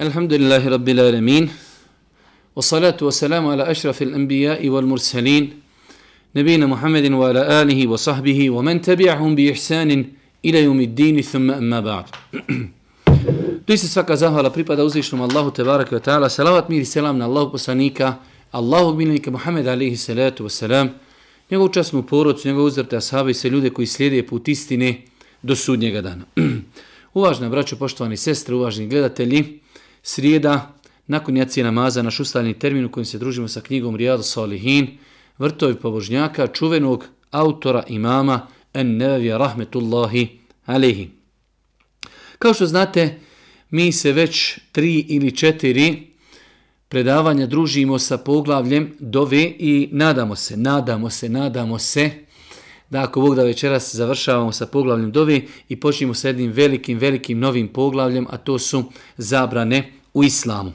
الحمد لله رب العالمين والصلاة والسلام على أشرف الأنبياء والمرسلين نبينا محمد وعلى آله وصحبه ومن تبعهم بإحسان إلى يوم الدين ثم أما بعد Tu se svaka zahvala pripada uzvišnom Allahu tebareke ve taala. Salavat mir i selam na Allahu poslanika, Allahog miljenika Muhameda alejhi salatu vesselam, njegovu časnu porodicu, njegovu uzrte ashabe i sve ljude koji slijede put istine do sudnjega dana. Uvažna braćo, poštovani sestre, uvažni gledatelji, srijeda, nakon jacije namaza, naš ustaljeni termin u kojem se družimo sa knjigom Rijadu Salihin, vrtovi pobožnjaka, čuvenog autora imama En Nevevija Rahmetullahi Alehi. Kao što znate, mi se već tri ili četiri predavanja družimo sa poglavljem dove i nadamo se, nadamo se, nadamo se da ako Bog da večeras završavamo sa poglavljem dovi i počnemo sa jednim velikim, velikim novim poglavljem, a to su zabrane u islamu.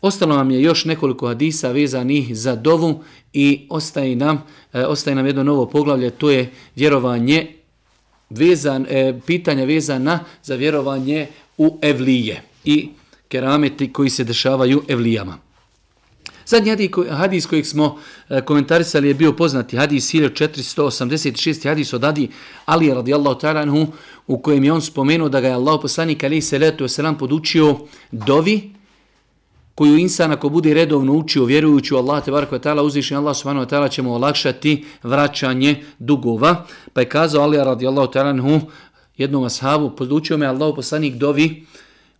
Ostalo nam je još nekoliko hadisa vezanih za dovu i ostaje nam, e, ostaje nam jedno novo poglavlje, to je vjerovanje, vezan, e, pitanja vezana za vjerovanje u evlije i kerameti koji se dešavaju evlijama. Zadnji hadis kojeg smo e, komentarisali je bio poznati hadis 1486. hadis od Adi Ali radijallahu ta'ala u kojem je on spomenuo da ga je Allah poslanik ali salatu wasalam podučio dovi koju insan ako bude redovno učio vjerujući u Allah te barek ta'ala uzvišen Allah subhanahu wa ta'ala će mu olakšati vraćanje dugova. Pa je kazao Ali radijallahu ta'ala jednom ashabu podučio me Allah poslanik dovi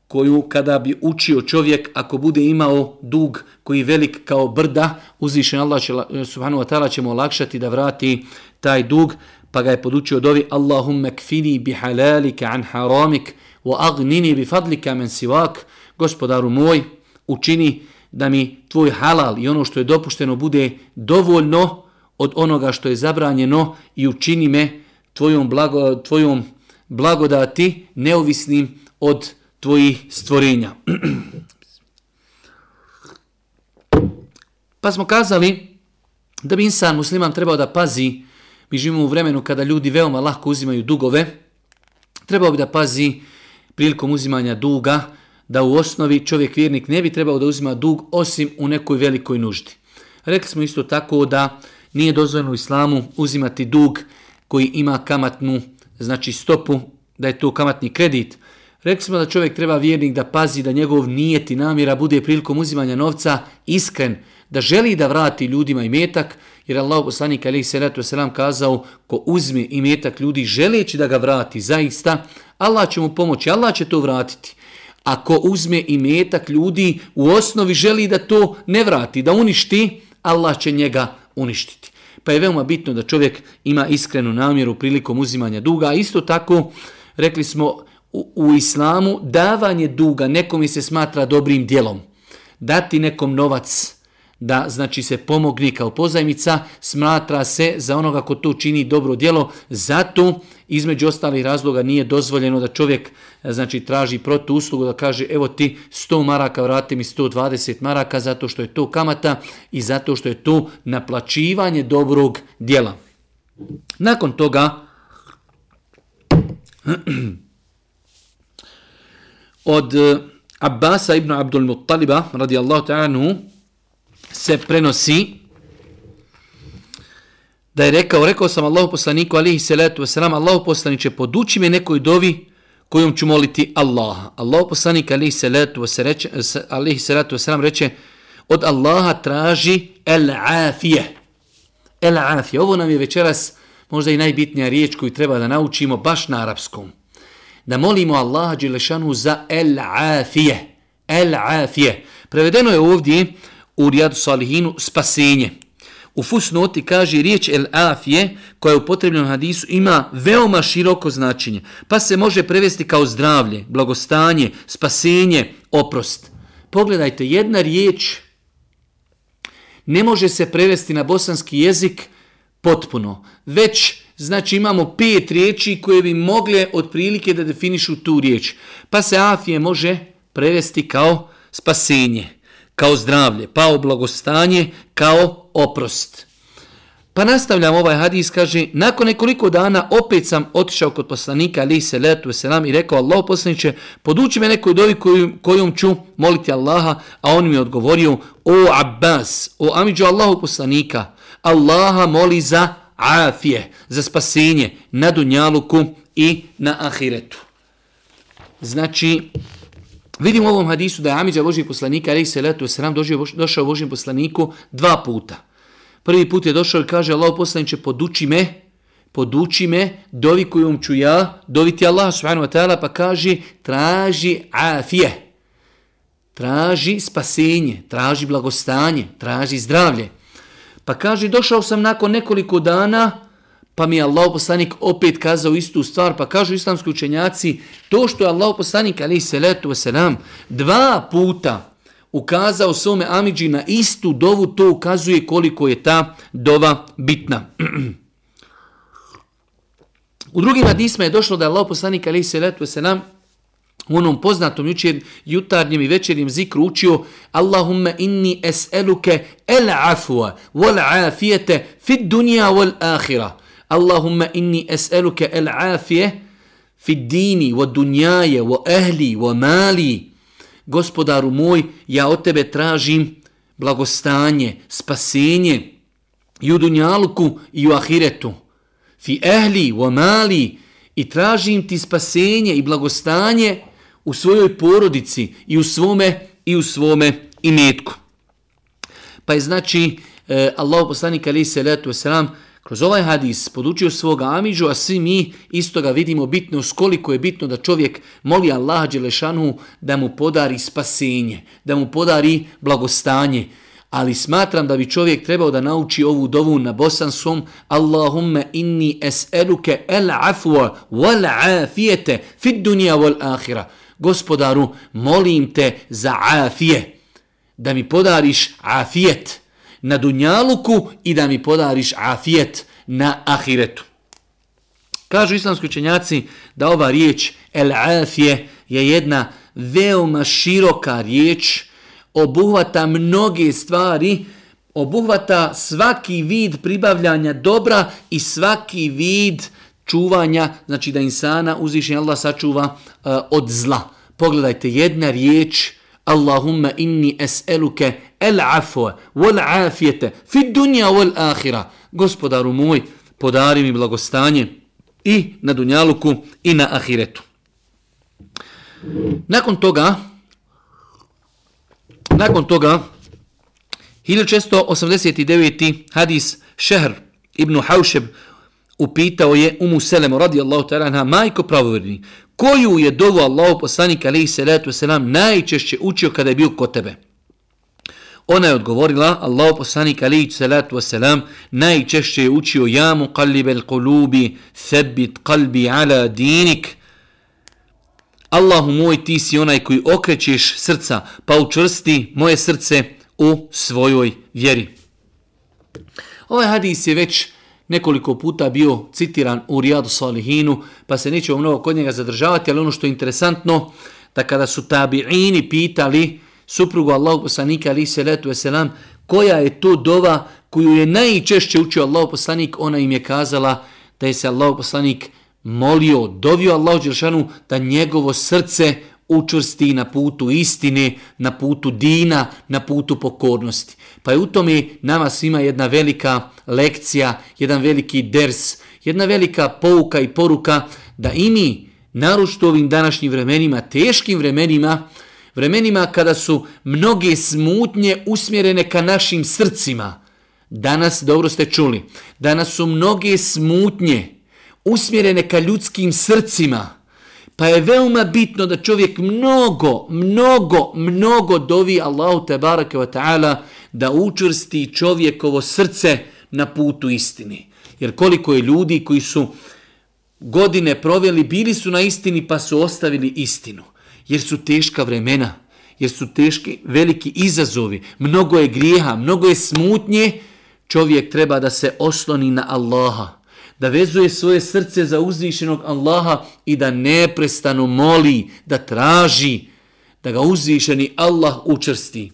koju kada bi učio čovjek ako bude imao dug koji je velik kao brda, uzvišen Allah će, subhanahu wa ta'ala će mu olakšati da vrati taj dug, pa ga je podučio dovi Allahumma kfini bi halalika an haramik wa agnini bi fadlika men sivak, gospodaru moj, učini da mi tvoj halal i ono što je dopušteno bude dovoljno od onoga što je zabranjeno i učini me tvojom, blago, tvojom blagodati neovisnim od tvojih stvorenja. pa smo kazali da bi insan musliman trebao da pazi, mi živimo u vremenu kada ljudi veoma lahko uzimaju dugove, trebao bi da pazi prilikom uzimanja duga, da u osnovi čovjek vjernik ne bi trebao da uzima dug osim u nekoj velikoj nuždi. Rekli smo isto tako da nije dozvoljeno u islamu uzimati dug koji ima kamatnu znači stopu, da je to kamatni kredit, Rekli smo da čovjek treba vjernik da pazi da njegov nijet i namjera bude prilikom uzimanja novca iskren, da želi da vrati ljudima i metak, jer Allah poslanik alaihi salatu wasalam kazao ko uzme i metak ljudi želeći da ga vrati zaista, Allah će mu pomoći, Allah će to vratiti. Ako uzme i metak ljudi u osnovi želi da to ne vrati, da uništi, Allah će njega uništiti. Pa je veoma bitno da čovjek ima iskrenu namjeru prilikom uzimanja duga. Isto tako, rekli smo, u, u islamu davanje duga nekom se smatra dobrim dijelom. Dati nekom novac da znači se pomogni kao pozajmica smatra se za onoga ko to čini dobro djelo. Zato između ostalih razloga nije dozvoljeno da čovjek znači traži protu uslugu da kaže evo ti 100 maraka vrati mi 120 maraka zato što je to kamata i zato što je to naplaćivanje dobrog djela. Nakon toga od eh, Abbasa ibn Abdul Muttaliba radijallahu ta'ala se prenosi da je rekao, rekao sam Allahu poslaniku alihi salatu wasalam, Allahu poslaniće poduči me nekoj dovi kojom ću moliti Allaha. Allahu poslanik alihi salatu wasalam reče od Allaha traži el afije. El afije. Ovo nam je večeras možda i najbitnija riječ koju treba da naučimo baš na arapskom da molimo Allaha Đelešanu za el-afije. El-afije. Prevedeno je ovdje u Rijadu Salihinu spasenje. U fusnoti kaže riječ el-afije koja je u potrebnom hadisu ima veoma široko značenje. Pa se može prevesti kao zdravlje, blagostanje, spasenje, oprost. Pogledajte, jedna riječ ne može se prevesti na bosanski jezik potpuno. Već Znači imamo pet riječi koje bi mogle otprilike da definišu tu riječ. Pa se afije može prevesti kao spasenje, kao zdravlje, pa blagostanje, kao oprost. Pa nastavljam ovaj hadis, kaže, nakon nekoliko dana opet sam otišao kod poslanika, ali se letu selam i rekao, Allah poslaniće, poduči me nekoj dovi koju, kojom ću moliti Allaha, a on mi je odgovorio, o Abbas, o Amidžu Allahu poslanika, Allaha moli za afije, za spasenje na dunjaluku i na ahiretu. Znači, vidimo u ovom hadisu da je Amidža Božijeg poslanika, ali se letu selam došao Božijem poslaniku dva puta. Prvi put je došao i kaže Allah poslaniče poduči me, poduči me, dovi kojom ću ja, doviti Allah subhanahu wa ta'ala pa kaže traži afije, traži spasenje, traži blagostanje, traži zdravlje. Pa kaže došao sam nakon nekoliko dana, pa mi je Allah poslanik opet kazao istu stvar, pa kažu islamski učenjaci, to što je Allah poslanik ali se letu selam, dva puta ukazao svome Amidži na istu dovu, to ukazuje koliko je ta dova bitna. U drugim hadisma je došlo da je Allah poslanik se letu selam u onom poznatom jučer, jutarnjem i večernjem zikru učio Allahumma inni es'eluke el afwa wal afijete fit dunja wal ahira. Allahumma inni es'eluke el afije fit dini wa dunjaje wa ehli wa mali gospodaru moj, ja od tebe tražim blagostanje, spasenje i u dunjalku i u ahiretu. Fi ehli, wa mali, i tražim ti spasenje i blagostanje u svojoj porodici i u svome i u svome imetku. Pa je znači, e, Allahu Allah poslanik se letu selam Kroz ovaj hadis podučio svoga Amidžu, a svi mi isto ga vidimo bitno, skoliko je bitno da čovjek moli Allaha Đelešanu da mu podari spasenje, da mu podari blagostanje. Ali smatram da bi čovjek trebao da nauči ovu dovu na bosanskom Allahumme inni es'eluke el afwa wal afijete fid dunja wal ahira. Gospodaru, molim te za afije, da mi podariš afijet na dunjaluku i da mi podariš afijet na ahiretu. Kažu islamski učenjaci da ova riječ el afije je jedna veoma široka riječ, obuhvata mnoge stvari, obuhvata svaki vid pribavljanja dobra i svaki vid čuvanja, znači da insana uzvišen Allah sačuva uh, od zla. Pogledajte, jedna riječ, Allahumma inni es'eluke el afwa wal afiyata fi dunja wal ahira. Gospodaru moj, podari mi blagostanje i na dunjaluku i na ahiretu. Nakon toga, nakon toga, 1689. hadis Šehr ibn Haušeb upitao je Umu Selemu radijallahu ta'ala majko pravovjerni, koju je dovu Allahu poslanik alaihi salatu wasalam najčešće učio kada je bio kod tebe? Ona je odgovorila, Allahu poslanik alaihi salatu wasalam najčešće je učio ja mu kalibel kulubi, thebit qalbi ala dinik. Allahu moj, ti si onaj koji okrećeš srca, pa učvrsti moje srce u svojoj vjeri. Ovaj hadis je već nekoliko puta bio citiran u Rijadu Salihinu, pa se nećemo mnogo kod njega zadržavati, ali ono što je interesantno, da kada su tabi'ini pitali suprugu Allahog poslanika ali se letu selam koja je to dova koju je najčešće učio Allahog poslanik, ona im je kazala da je se Allahog poslanik molio, dovio Allahu Đelšanu da njegovo srce učvrsti na putu istine, na putu dina, na putu pokornosti. Pa je u tome nama svima jedna velika lekcija, jedan veliki ders, jedna velika pouka i poruka da i mi, narušto ovim današnjim vremenima, teškim vremenima, vremenima kada su mnoge smutnje usmjerene ka našim srcima, danas, dobro ste čuli, danas su mnoge smutnje usmjerene ka ljudskim srcima, Pa je veoma bitno da čovjek mnogo, mnogo, mnogo dovi Allahu te barake wa ta'ala da učvrsti čovjekovo srce na putu istini. Jer koliko je ljudi koji su godine proveli, bili su na istini pa su ostavili istinu. Jer su teška vremena, jer su teški veliki izazovi, mnogo je grijeha, mnogo je smutnje, čovjek treba da se osloni na Allaha da vezuje svoje srce za uzvišenog Allaha i da neprestano moli, da traži da ga uzvišeni Allah učrsti.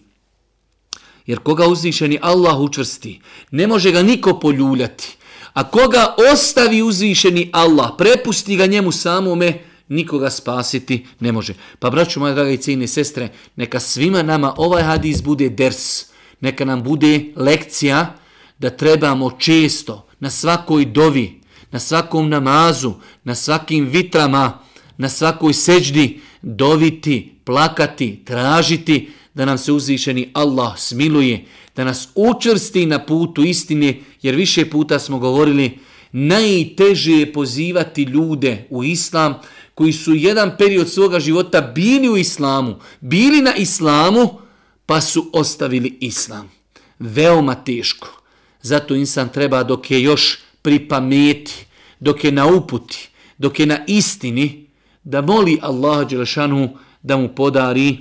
Jer koga uzvišeni Allah učvrsti, ne može ga niko poljuljati. A koga ostavi uzvišeni Allah, prepusti ga njemu samome, nikoga spasiti ne može. Pa braću moje drage i cijene sestre, neka svima nama ovaj hadis bude ders, neka nam bude lekcija da trebamo često na svakoj dovi, na svakom namazu, na svakim vitrama, na svakoj seđdi doviti, plakati, tražiti da nam se uzvišeni Allah smiluje, da nas učvrsti na putu istine, jer više puta smo govorili, najteže je pozivati ljude u islam koji su jedan period svoga života bili u islamu, bili na islamu, pa su ostavili islam. Veoma teško. Zato insan treba dok je još pri pameti, dok je na uputi, dok je na istini, da moli Allaha Đelešanu da mu podari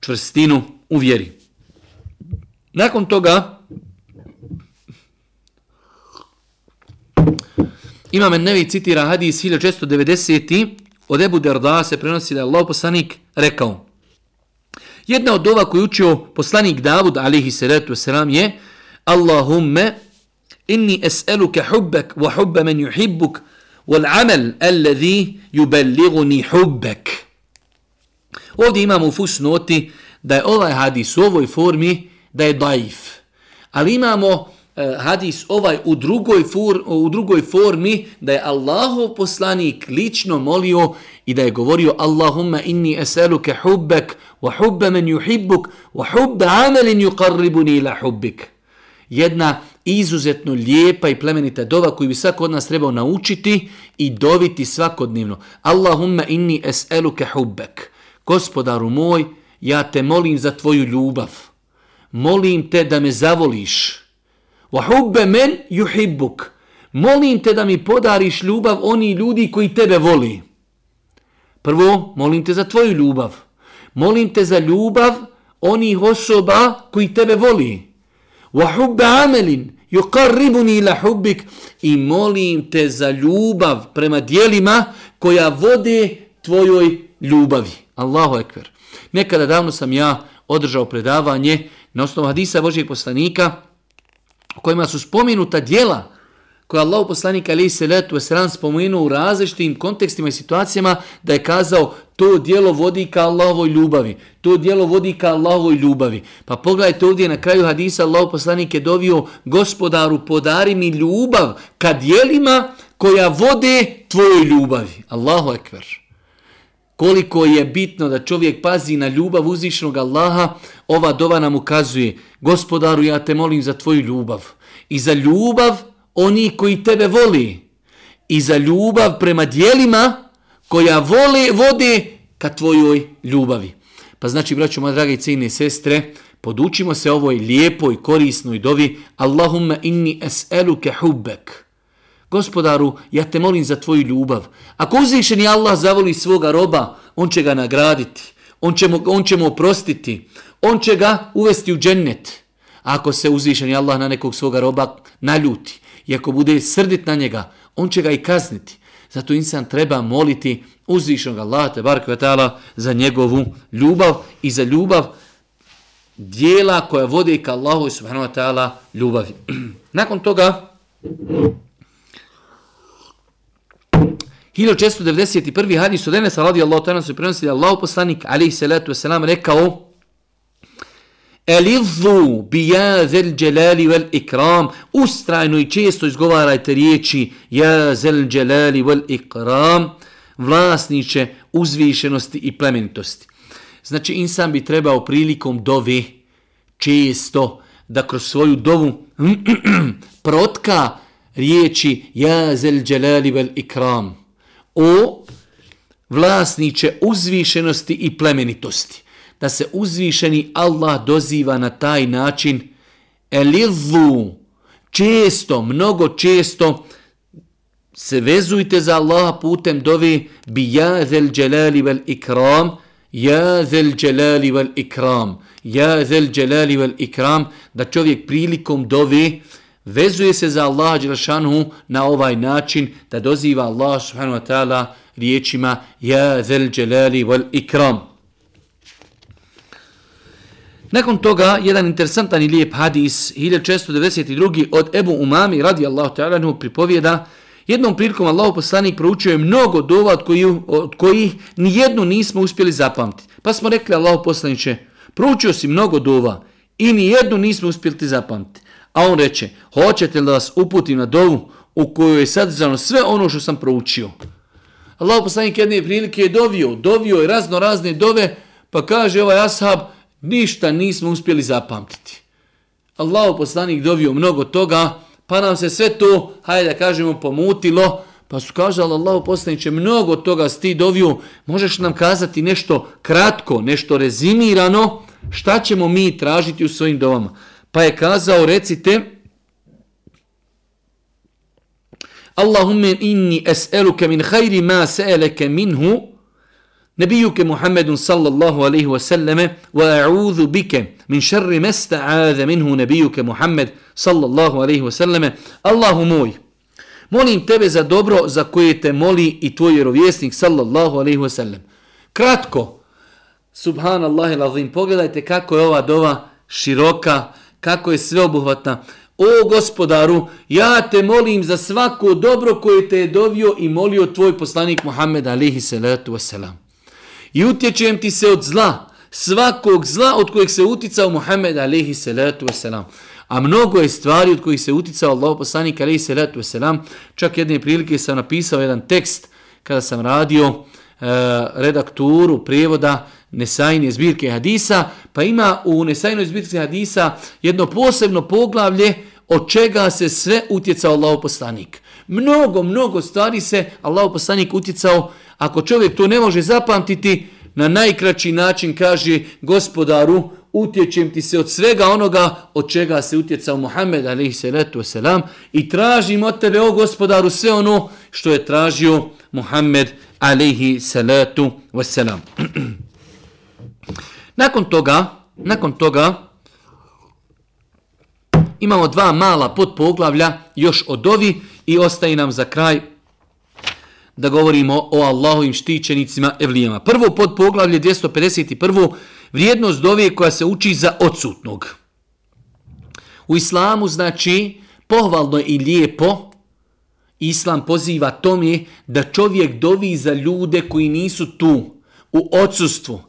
čvrstinu u vjeri. Nakon toga, Imam Nevi citira hadis 1690. Od Ebu Derda se prenosi da je Allah poslanik rekao. Jedna od ova koju učio poslanik Davud, alihi salatu wasalam, je Allahumme inni es'eluke hubbek wa hubba men yuhibbuk wal amal alladhi yuballighuni hubbek. Ovdje imamo u fusnoti da je ovaj hadis u ovoj formi da je daif. Ali imamo Eh, hadis ovaj u drugoj, for, u drugoj formi da je Allahov poslanik lično molio i da je govorio Allahumma inni eseluke hubbek wa hubba men yuhibbuk wa hubba amelin yuqarribuni ila hubbik. Jedna izuzetno lijepa i plemenita dova koju bi svako od nas trebao naučiti i doviti svakodnevno. Allahumma inni es'eluke hubbek. Gospodaru moj, ja te molim za tvoju ljubav. Molim te da me zavoliš. Wa hubbe men yuhibbuk. Molim te da mi podariš ljubav oni ljudi koji tebe voli. Prvo, molim te za tvoju ljubav. Molim te za ljubav onih osoba koji tebe voli. Wa hubba amelin yuqarribuni ila hubbik. I molim te za ljubav prema dijelima koja vode tvojoj ljubavi. Allahu ekber. Nekada davno sam ja održao predavanje na osnovu hadisa Božijeg poslanika, u kojima su spomenuta dijela koja Allah poslanik Ali se letu spomenuo u različitim kontekstima i situacijama da je kazao to dijelo vodi ka Allahovoj ljubavi. To dijelo vodi ka Allahovoj ljubavi. Pa pogledajte ovdje na kraju hadisa Allah poslanik je dovio gospodaru podari mi ljubav ka dijelima koja vode tvojoj ljubavi. Allahu ekber. Koliko je bitno da čovjek pazi na ljubav uzvišnog Allaha, ova dova nam ukazuje, gospodaru ja te molim za tvoju ljubav i za ljubav oni koji tebe voli i za ljubav prema dijelima koja vole, vode ka tvojoj ljubavi. Pa znači, braćo moja draga i cijene sestre, podučimo se ovoj lijepoj, korisnoj dovi Allahumma inni es'eluke hubbek. Gospodaru, ja te molim za tvoju ljubav. Ako uzvišeni Allah zavoli svoga roba, on će ga nagraditi, on će mu, on će mu oprostiti, on će ga uvesti u džennet. Ako se uzvišeni Allah na nekog svoga roba naljuti i ako bude srdit na njega, on će ga i kazniti. Zato insan treba moliti uzvišnog Allaha te bar kvetala za njegovu ljubav i za ljubav dijela koja vode ka Allahu subhanahu wa ta'ala ljubavi. Nakon toga 1691. hadis od Enesa radijallahu ta'ala se prenosi da Allah poslanik alaihi salatu wasalam rekao Elidhu bi ja zel dželali vel ikram. Ustrajno i često izgovarajte riječi ja zel dželali vel ikram. Vlasniče uzvišenosti i plemenitosti. Znači insan bi trebao prilikom dove često da kroz svoju dovu protka riječi ja zel dželali vel ikram. O vlasniče uzvišenosti i plemenitosti da se uzvišeni Allah doziva na taj način. Elidhu često, mnogo često se vezujte za Allaha putem dovi bi ja zel dželali vel ikram ja zel dželali vel ikram ja zel dželali vel ikram da čovjek prilikom dovi vezuje se za Allaha dželšanu na ovaj način da doziva Allah subhanahu wa ta'ala riječima ja zel dželali vel ikram. Nakon toga, jedan interesantan i lijep hadis, 1692. od Ebu Umami, radi Allahu ta'ala, pripovijeda, jednom prilikom Allahu poslanik proučio je mnogo dova od kojih, od kojih nijednu nismo uspjeli zapamtiti. Pa smo rekli Allahu poslaniće, proučio si mnogo dova i nijednu nismo uspjeli zapamtiti. A on reče, hoćete li da vas uputim na dovu u kojoj je sadržano sve ono što sam proučio? Allah poslanik jedne prilike je dovio, dovio je razno razne dove, pa kaže ovaj ashab, ništa nismo uspjeli zapamtiti. Allahu poslanik dovio mnogo toga, pa nam se sve to, hajde da kažemo, pomutilo, pa su kažali Allah poslaniće, mnogo toga sti dovio, možeš nam kazati nešto kratko, nešto rezimirano, šta ćemo mi tražiti u svojim dovama? Pa je kazao, recite, Allahumme inni es'eluke min hajri ma se'eleke minhu, nebijuke Muhammedun sallallahu alaihi wasallame wa a'udhu bike min šarri mesta'adha minhu nebijuke Muhammed sallallahu alaihi wasallame Allahu moj, molim tebe za dobro za koje te moli i tvoj vjerovjesnik sallallahu alaihi wasallam. Kratko, subhanallah ilazim, pogledajte kako je ova dova široka, kako je sveobuhvatna. O gospodaru, ja te molim za svako dobro koje te je dovio i molio tvoj poslanik Muhammed alihi salatu wasalam. I utječem ti se od zla, svakog zla od kojeg se uticao Muhammed alaihi salatu wasalam. A mnogo je stvari od kojih se uticao Allah poslanik alaihi salatu wasalam. Čak jedne prilike sam napisao jedan tekst kada sam radio e, redakturu prijevoda Nesajne zbirke hadisa, pa ima u Nesajnoj zbirke hadisa jedno posebno poglavlje od čega se sve utjecao Allah poslanik. Mnogo, mnogo stvari se Allah poslanik uticao, ako čovjek to ne može zapamtiti, na najkraći način kaže gospodaru, utječem ti se od svega onoga od čega se utjecao Muhammed alaihi salatu wasalam i tražim od tebe, o gospodaru, sve ono što je tražio Muhammed alaihi salatu wasalam. Nakon toga, nakon toga, imamo dva mala podpoglavlja još od ovi i ostaje nam za kraj da govorimo o Allahovim štićenicima evlijama. Prvo pod poglavlje 251. Vrijednost dove koja se uči za odsutnog. U islamu znači pohvalno i lijepo islam poziva tome da čovjek dovi za ljude koji nisu tu u odsustvu.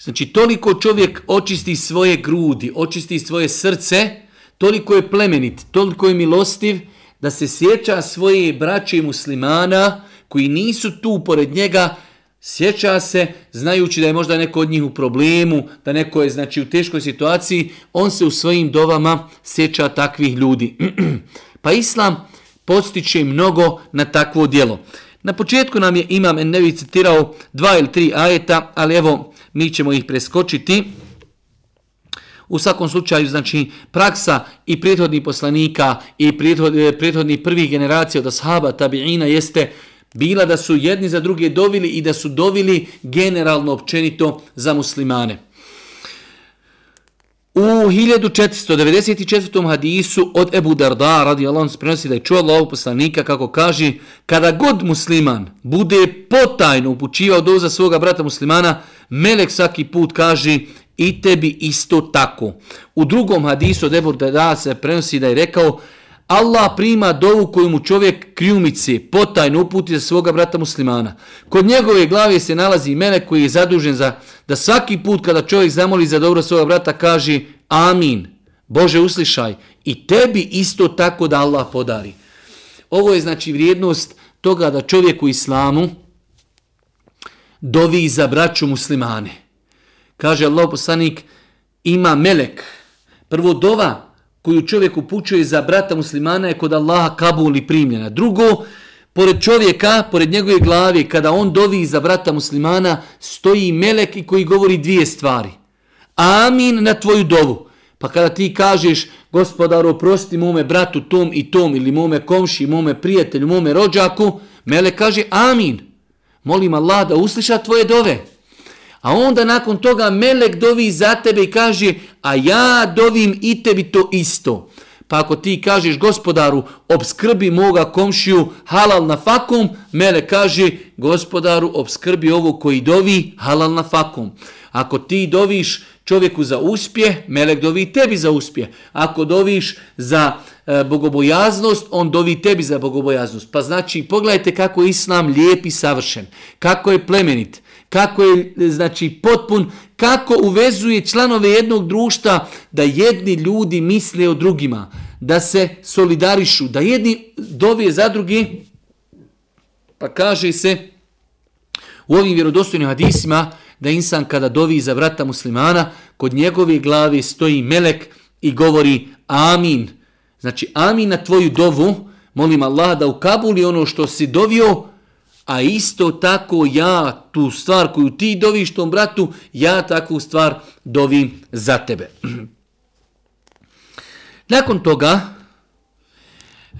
Znači, toliko čovjek očisti svoje grudi, očisti svoje srce, toliko je plemenit, toliko je milostiv, da se sjeća svoje braće muslimana koji nisu tu pored njega, sjeća se, znajući da je možda neko od njih u problemu, da neko je znači u teškoj situaciji, on se u svojim dovama sjeća takvih ljudi. pa Islam postiče mnogo na takvo djelo. Na početku nam je Imam Ennevi citirao dva ili tri ajeta, ali evo mi ćemo ih preskočiti. U svakom slučaju, znači, praksa i prethodnih poslanika i e, prethodnih prvih generacija od ashaba tabi'ina jeste bila da su jedni za druge dovili i da su dovili generalno općenito za muslimane. U 1494. hadisu od Ebu Darda radi Allah se prenosi da je čuo Allah poslanika kako kaže kada god musliman bude potajno upućivao do za svoga brata muslimana, melek svaki put kaže i tebi isto tako. U drugom hadisu od Ebu Dada se prenosi da je rekao Allah prima dovu koju mu čovjek krijumice potajno uputi za svoga brata muslimana. Kod njegove glave se nalazi mene koji je zadužen za da svaki put kada čovjek zamoli za dobro svoga brata kaže amin. Bože uslišaj i tebi isto tako da Allah podari. Ovo je znači vrijednost toga da čovjek u islamu dovi za braću muslimane. Kaže Allah poslanik ima melek. Prvo dova koju čovjek upućuje za brata muslimana je kod Allaha kabul i primljena. Drugo, pored čovjeka, pored njegove glave, kada on dovi za brata muslimana, stoji melek i koji govori dvije stvari. Amin na tvoju dovu. Pa kada ti kažeš, gospodar, oprosti mome bratu tom i tom, ili mome komši, mome prijatelju, mome rođaku, melek kaže amin. Molim Allah da usliša tvoje dove. A onda nakon toga melek dovi za tebe i kaže, a ja dovim i tebi to isto. Pa ako ti kažeš gospodaru, obskrbi moga komšiju halal na fakom, mele kaže gospodaru, obskrbi ovo koji dovi halal na fakom. Ako ti doviš čovjeku za uspjeh, melek dovi tebi za uspjeh. Ako doviš za e, bogobojaznost, on dovi tebi za bogobojaznost. Pa znači, pogledajte kako je Islam lijep i savršen, kako je plemenit, kako je znači potpun, kako uvezuje članove jednog društva da jedni ljudi misle o drugima, da se solidarišu, da jedni dovije za drugi, pa kaže se u ovim vjerodostojnim hadisima da insan kada dovi za vrata muslimana, kod njegove glave stoji melek i govori amin. Znači amin na tvoju dovu, molim Allah da ukabuli ono što si dovio, a isto tako ja tu stvar koju ti doviš tom bratu, ja takvu stvar dovim za tebe. Nakon toga,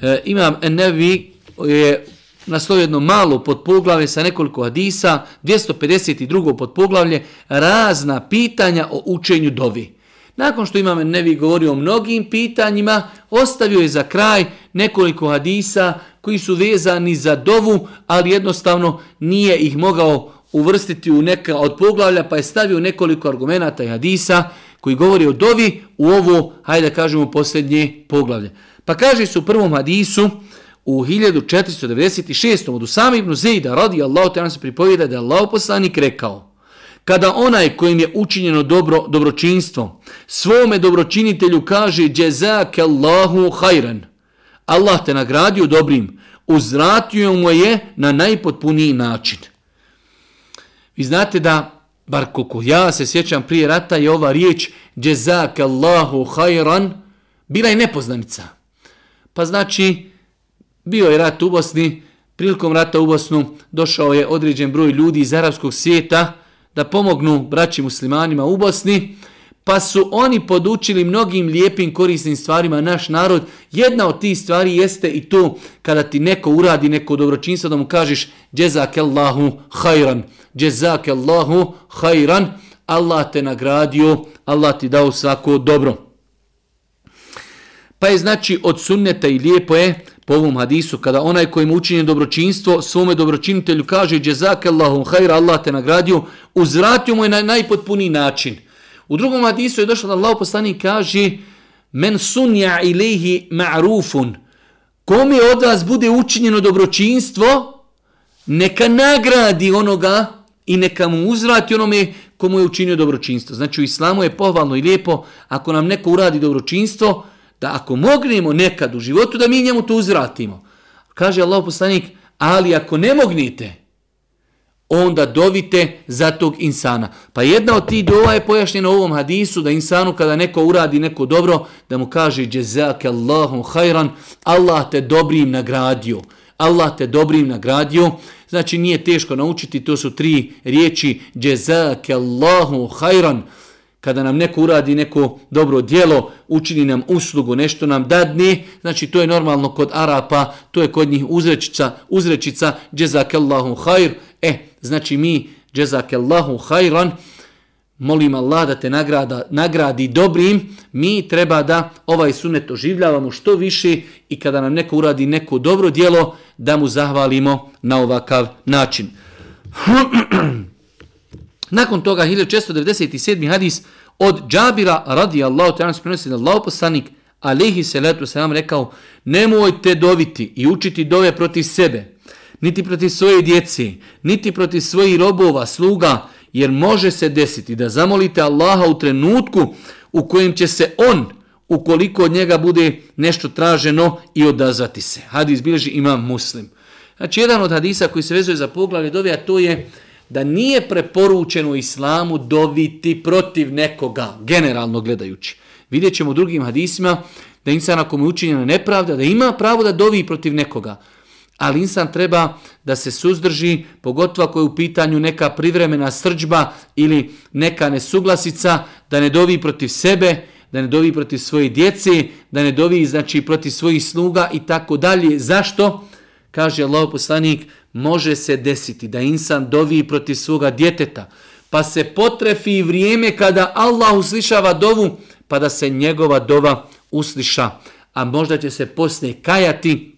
e, imam Nevi je naslovio jedno malo podpoglavlje sa nekoliko hadisa, 252. podpoglavlje, razna pitanja o učenju dovi. Nakon što imam Nevi govorio o mnogim pitanjima, ostavio je za kraj nekoliko hadisa koji su vezani za dovu, ali jednostavno nije ih mogao uvrstiti u neka od poglavlja, pa je stavio nekoliko argumenta i hadisa koji govori o dovi u ovo, hajde da kažemo, posljednje poglavlje. Pa kaže se u prvom hadisu, u 1496. od Usama ibn Zejda radi Allah, te se pripovijeda da je Allah poslanik rekao, kada onaj kojim je učinjeno dobro, dobročinstvo, svome dobročinitelju kaže džezake Allahu hajran, Allah te nagradio dobrim, uzratio mu je na najpotpuniji način. Vi znate da, bar koliko ja se sjećam prije rata, je ova riječ džezak Allahu hajran, bila je nepoznanica. Pa znači, bio je rat u Bosni, prilikom rata u Bosnu došao je određen broj ljudi iz arapskog svijeta da pomognu braći muslimanima u Bosni, pa su oni podučili mnogim lijepim korisnim stvarima naš narod. Jedna od tih stvari jeste i to kada ti neko uradi neko dobročinstvo da mu kažeš Allahu hajran, Allahu hajran, Allah te nagradio, Allah ti dao svako dobro. Pa je znači od sunneta i lijepo je po ovom hadisu, kada onaj kojim učinje dobročinstvo, svome dobročinitelju kaže Allahu hajra, Allah te nagradio, uzvratio mu je na najpotpuniji način. U drugom hadisu je došlo da Allah poslanik kaže Men sunja ilihi ma'rufun. Kome od vas bude učinjeno dobročinstvo, neka nagradi onoga i neka mu uzvrati onome komu je učinio dobročinstvo. Znači u islamu je pohvalno i lijepo ako nam neko uradi dobročinstvo, da ako mognemo nekad u životu da mi njemu to uzvratimo. Kaže Allah poslanik, ali ako ne mognite, onda dovite za tog insana. Pa jedna od tih dova je pojašnjena u ovom hadisu da insanu kada neko uradi neko dobro, da mu kaže jezake Allahum hajran, Allah te dobrim nagradio. Allah te dobrim nagradio. Znači nije teško naučiti, to su tri riječi jezake Allahu hajran kada nam neko uradi neko dobro djelo, učini nam uslugu, nešto nam dadne, znači to je normalno kod Arapa, to je kod njih uzrečica, uzrečica džezakallahu hajr, e, znači mi džezakallahu hajran, molim Allah da te nagrada, nagradi dobrim, mi treba da ovaj sunet oživljavamo što više i kada nam neko uradi neko dobro djelo, da mu zahvalimo na ovakav način. Nakon toga 1697. hadis od Džabira radi Allahu ta'ala se prenosi da Allah poslanik alihi salatu wasalam rekao nemojte doviti i učiti dove protiv sebe, niti protiv svoje djece, niti protiv svojih robova, sluga, jer može se desiti da zamolite Allaha u trenutku u kojem će se on, ukoliko od njega bude nešto traženo i odazvati se. Hadis bilježi imam muslim. Znači, jedan od hadisa koji se vezuje za poglavlje dove, a to je da nije preporučeno islamu doviti protiv nekoga, generalno gledajući. Vidjet ćemo u drugim hadisima da insan ako mu je učinjena nepravda, da ima pravo da dovi protiv nekoga. Ali insan treba da se suzdrži, pogotovo ako je u pitanju neka privremena srđba ili neka nesuglasica, da ne dovi protiv sebe, da ne dovi protiv svoje djece, da ne dovi znači protiv svojih sluga i tako dalje. Zašto? Kaže Allah poslanik, može se desiti da insan dovi protiv svoga djeteta, pa se potrefi vrijeme kada Allah uslišava dovu, pa da se njegova dova usliša. A možda će se poslije kajati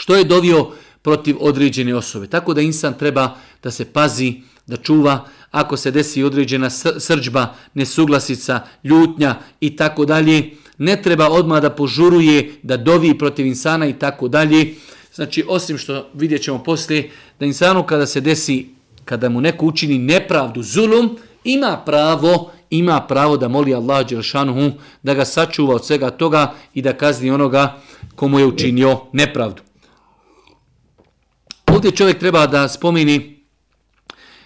što je dovio protiv određene osobe. Tako da insan treba da se pazi, da čuva, ako se desi određena srđba, nesuglasica, ljutnja i tako dalje, ne treba odmah da požuruje, da dovi protiv insana i tako dalje. Znači, osim što vidjet ćemo poslije, da insanu kada se desi, kada mu neko učini nepravdu, zulum, ima pravo, ima pravo da moli Allah Đelšanuhu da ga sačuva od svega toga i da kazni onoga komu je učinio nepravdu. Ovdje čovjek treba da spomini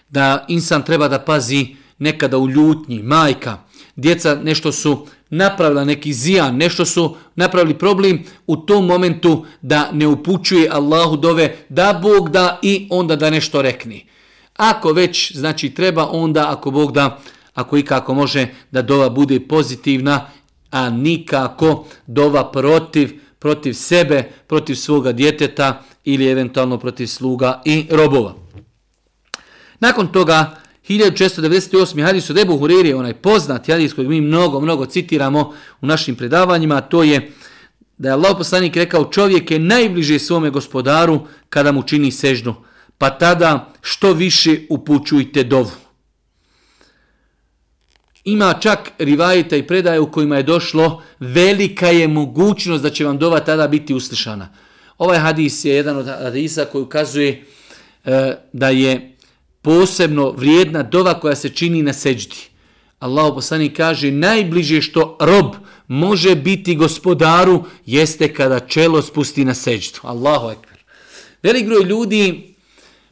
da insan treba da pazi nekada u ljutnji, majka, djeca nešto su napravila neki zijan, nešto su napravili problem u tom momentu da ne upućuje Allahu dove da Bog da i onda da nešto rekni. Ako već znači treba onda ako Bog da, ako i kako može da dova bude pozitivna, a nikako dova protiv, protiv sebe, protiv svoga djeteta ili eventualno protiv sluga i robova. Nakon toga 1698. hadis od Ebu Huriri, onaj poznat hadis kojeg mi mnogo, mnogo citiramo u našim predavanjima, to je da je Allah poslanik rekao čovjek je najbliže svome gospodaru kada mu čini sežnu, pa tada što više upućujte dovu. Ima čak rivajita i predaje u kojima je došlo velika je mogućnost da će vam dova tada biti uslišana. Ovaj hadis je jedan od hadisa koji ukazuje e, da je posebno vrijedna dova koja se čini na seđdi. Allah poslani kaže najbliže što rob može biti gospodaru jeste kada čelo spusti na seđdu. Allahu ekber. Velik broj ljudi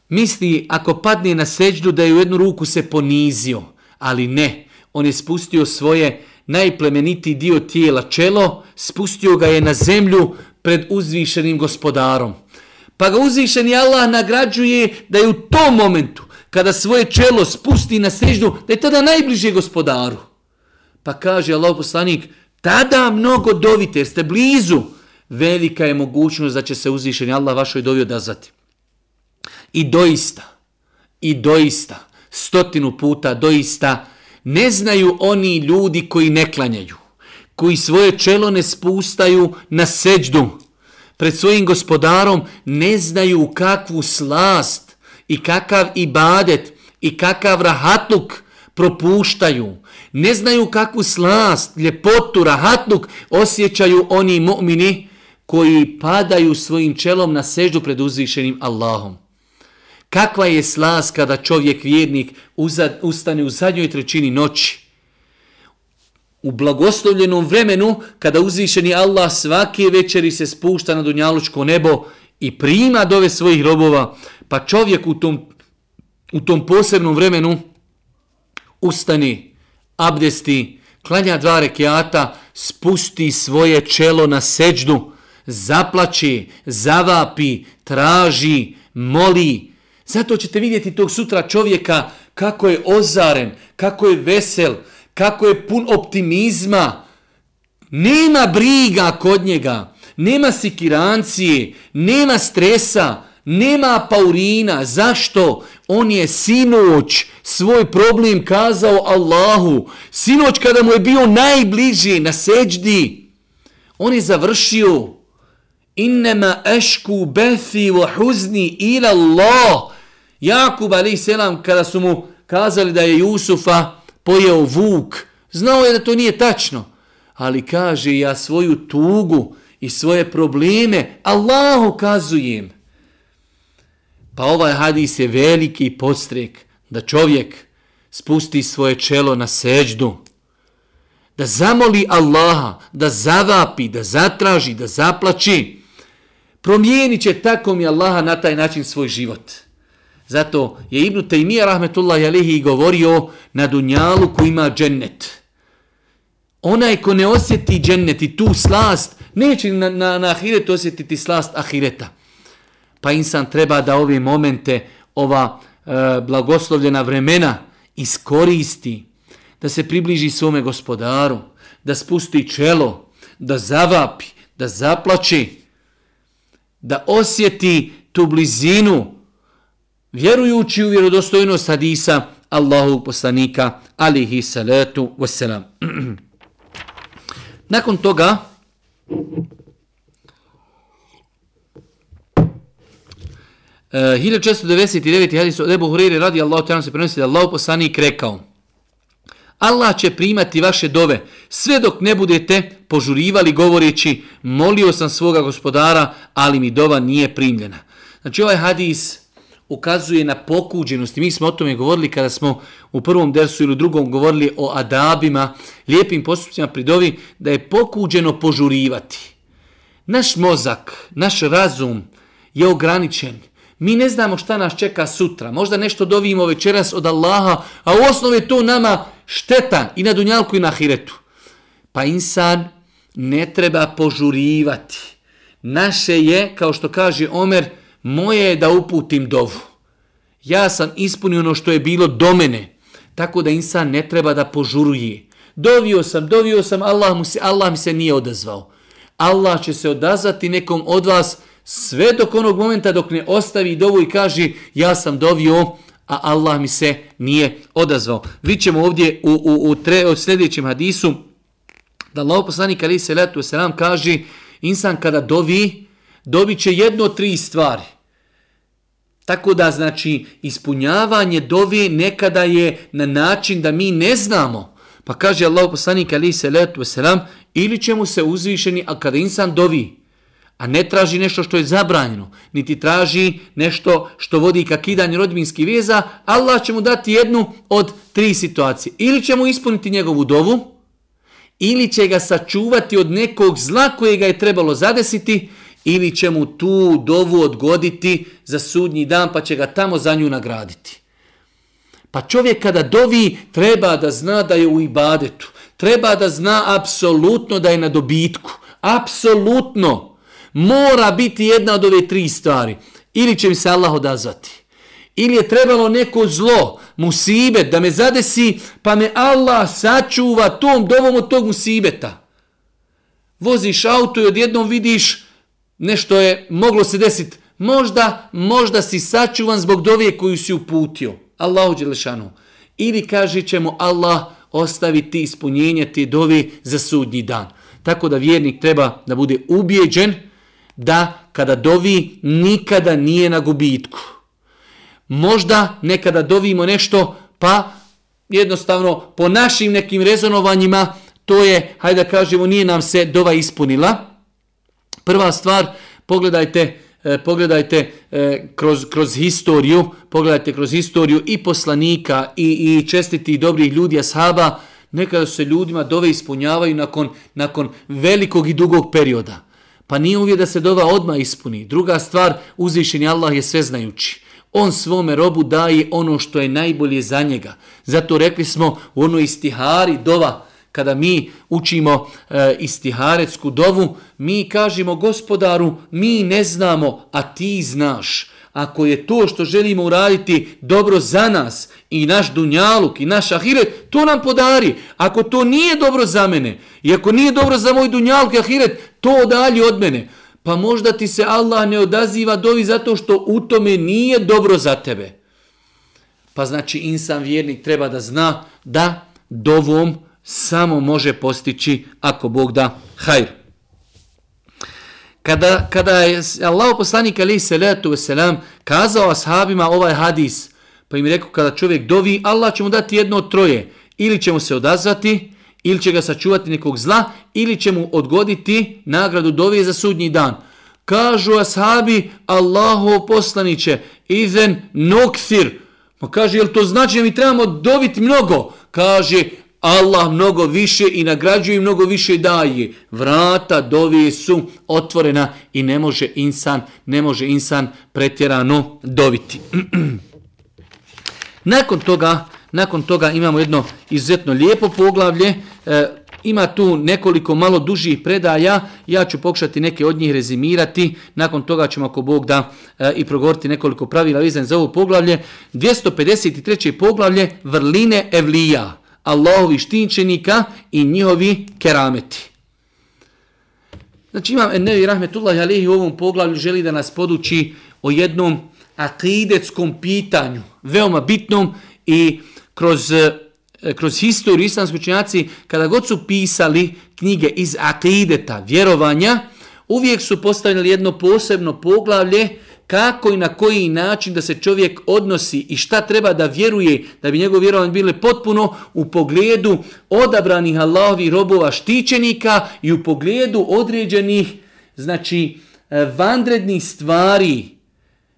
misli ako padne na seđdu da je u jednu ruku se ponizio, ali ne. On je spustio svoje najplemeniti dio tijela čelo, spustio ga je na zemlju pred uzvišenim gospodarom. Pa ga uzvišeni Allah nagrađuje da je u tom momentu kada svoje čelo spusti na sreždu, da je tada najbliže gospodaru. Pa kaže Allah poslanik, tada mnogo dovite, jer ste blizu, velika je mogućnost da će se uzvišeni Allah vašoj dovi odazvati. I doista, i doista, stotinu puta doista, ne znaju oni ljudi koji ne klanjaju, koji svoje čelo ne spustaju na seđdu, pred svojim gospodarom ne znaju kakvu slast i kakav ibadet i kakav rahatluk propuštaju. Ne znaju kakvu slast, ljepotu, rahatluk osjećaju oni mu'mini koji padaju svojim čelom na seždu pred uzvišenim Allahom. Kakva je slast kada čovjek vjernik ustane u zadnjoj trećini noći? U blagoslovljenom vremenu kada uzvišeni Allah svake večeri se spušta na dunjalučko nebo i prima dove svojih robova, pa čovjek u tom, u tom posebnom vremenu ustani, abdesti, klanja dva rekiata, spusti svoje čelo na seđdu, zaplači, zavapi, traži, moli. Zato ćete vidjeti tog sutra čovjeka kako je ozaren, kako je vesel, kako je pun optimizma. Nema briga kod njega, nema sikirancije, nema stresa, Nema paurina. Zašto? On je sinoć svoj problem kazao Allahu. Sinoć kada mu je bio najbliži na seđdi. On je završio. Innema ešku befi wa huzni ila Allah. Jakub alaih selam kada su mu kazali da je Jusufa pojeo vuk. Znao je da to nije tačno. Ali kaže ja svoju tugu i svoje probleme Allahu kazujem. Pa ovaj hadis je veliki postrek da čovjek spusti svoje čelo na seđdu, da zamoli Allaha, da zavapi, da zatraži, da zaplači. Promijenit će tako mi Allaha na taj način svoj život. Zato je Ibn Taymiyyah rahmetullahi alihi govorio na dunjalu ko ima džennet. Onaj ko ne osjeti džennet i tu slast, neće na, na, na ahiretu osjetiti slast ahireta pa insan treba da ove momente, ova e, blagoslovljena vremena iskoristi, da se približi svome gospodaru, da spusti čelo, da zavapi, da zaplači, da osjeti tu blizinu, vjerujući u vjerodostojnost hadisa Allahu poslanika, alihi salatu wasalam. Nakon toga, Uh, 1499. hadis od Ebu Hureyre radi Allahu ta'ala se prenosi da Allahu poslanik rekao Allah će primati vaše dove sve dok ne budete požurivali govoreći molio sam svoga gospodara ali mi dova nije primljena. Znači ovaj hadis ukazuje na pokuđenost. Mi smo o tome govorili kada smo u prvom dersu ili u drugom govorili o adabima, lijepim postupcima pri dovi, da je pokuđeno požurivati. Naš mozak, naš razum je ograničen. Mi ne znamo šta nas čeka sutra. Možda nešto dovimo večeras od Allaha, a u osnovi to nama šteta i na dunjalku i na hiretu. Pa insan ne treba požurivati. Naše je, kao što kaže Omer, moje je da uputim dovu. Ja sam ispunio ono što je bilo do mene. Tako da insan ne treba da požuruje. Dovio sam, dovio sam, Allah, mu se, Allah mi se nije odazvao. Allah će se odazvati nekom od vas sve dok onog momenta dok ne ostavi dovu i kaže ja sam dovio, a Allah mi se nije odazvao. Vićemo ovdje u, u, u, tre, u sljedećem hadisu da Allah poslanik ali se letu selam kaže insan kada dovi, dobit će jedno tri stvari. Tako da znači ispunjavanje dovi nekada je na način da mi ne znamo. Pa kaže Allah poslanik ali se letu selam ili će mu se uzvišeni, a kada insan dovi, a ne traži nešto što je zabranjeno, niti traži nešto što vodi ka kidanju rodbinskih veza, Allah će mu dati jednu od tri situacije. Ili će mu ispuniti njegovu dovu, ili će ga sačuvati od nekog zla koje ga je trebalo zadesiti, ili će mu tu dovu odgoditi za sudnji dan pa će ga tamo za nju nagraditi. Pa čovjek kada dovi treba da zna da je u ibadetu, treba da zna apsolutno da je na dobitku, apsolutno mora biti jedna od ove tri stvari. Ili će mi se Allah odazvati. Ili je trebalo neko zlo, musibet, da me zadesi, pa me Allah sačuva tom dovom od tog musibeta. Voziš auto i odjednom vidiš nešto je moglo se desiti. Možda, možda si sačuvan zbog dovije koju si uputio. Allahu Đelešanu. Ili kaže ćemo Allah ostaviti ispunjenje te dovi za sudnji dan. Tako da vjernik treba da bude ubijeđen, da kada dovi nikada nije na gubitku. Možda nekada dovimo nešto pa jednostavno po našim nekim rezonovanjima to je, hajde da kažemo, nije nam se dova ispunila. Prva stvar, pogledajte, eh, pogledajte eh, kroz, kroz historiju, pogledajte kroz historiju i poslanika i, i čestiti dobrih ljudi ashaba, nekada se ljudima dove ispunjavaju nakon, nakon velikog i dugog perioda. Pa nije uvijek da se dova odmah ispuni. Druga stvar, uzvišeni Allah je sveznajući. On svome robu daje ono što je najbolje za njega. Zato rekli smo u onoj istihari dova, kada mi učimo e, istiharecku dovu, mi kažemo gospodaru, mi ne znamo, a ti znaš ako je to što želimo uraditi dobro za nas i naš dunjaluk i naš ahiret, to nam podari. Ako to nije dobro za mene i ako nije dobro za moj dunjaluk i ahiret, to odalji od mene. Pa možda ti se Allah ne odaziva dovi zato što u tome nije dobro za tebe. Pa znači insan vjernik treba da zna da dovom samo može postići ako Bog da hajr. Kada, kada je Allah poslanik alaih salatu wasalam kazao ashabima ovaj hadis, pa im rekao kada čovjek dovi, Allah će mu dati jedno od troje. Ili će mu se odazvati, ili će ga sačuvati nekog zla, ili će mu odgoditi nagradu dovi za sudnji dan. Kažu ashabi, Allahov poslaniće, izen nokthir. Pa kaže, jel to znači da mi trebamo doviti mnogo? Kaže, Allah mnogo više i nagrađuje i mnogo više daje. Vrata dovije su otvorena i ne može insan, ne može insan pretjerano doviti. nakon toga, nakon toga imamo jedno izuzetno lijepo poglavlje. E, ima tu nekoliko malo dužih predaja. Ja ću pokušati neke od njih rezimirati. Nakon toga ćemo ako Bog da e, i progovoriti nekoliko pravila vizan za ovo poglavlje. 253. poglavlje Vrline Evlija. Allahovi štinčenika i njihovi kerameti. Znači imam Ennevi Rahmetullahi Alehi u ovom poglavlju želi da nas poduči o jednom akidetskom pitanju, veoma bitnom i kroz, eh, kroz historiju islamskoj činjaci, kada god su pisali knjige iz akideta, vjerovanja, uvijek su postavili jedno posebno poglavlje kako i na koji način da se čovjek odnosi i šta treba da vjeruje da bi njegov vjerovanje bile potpuno u pogledu odabranih Allahovi robova štićenika i u pogledu određenih znači e, vanrednih stvari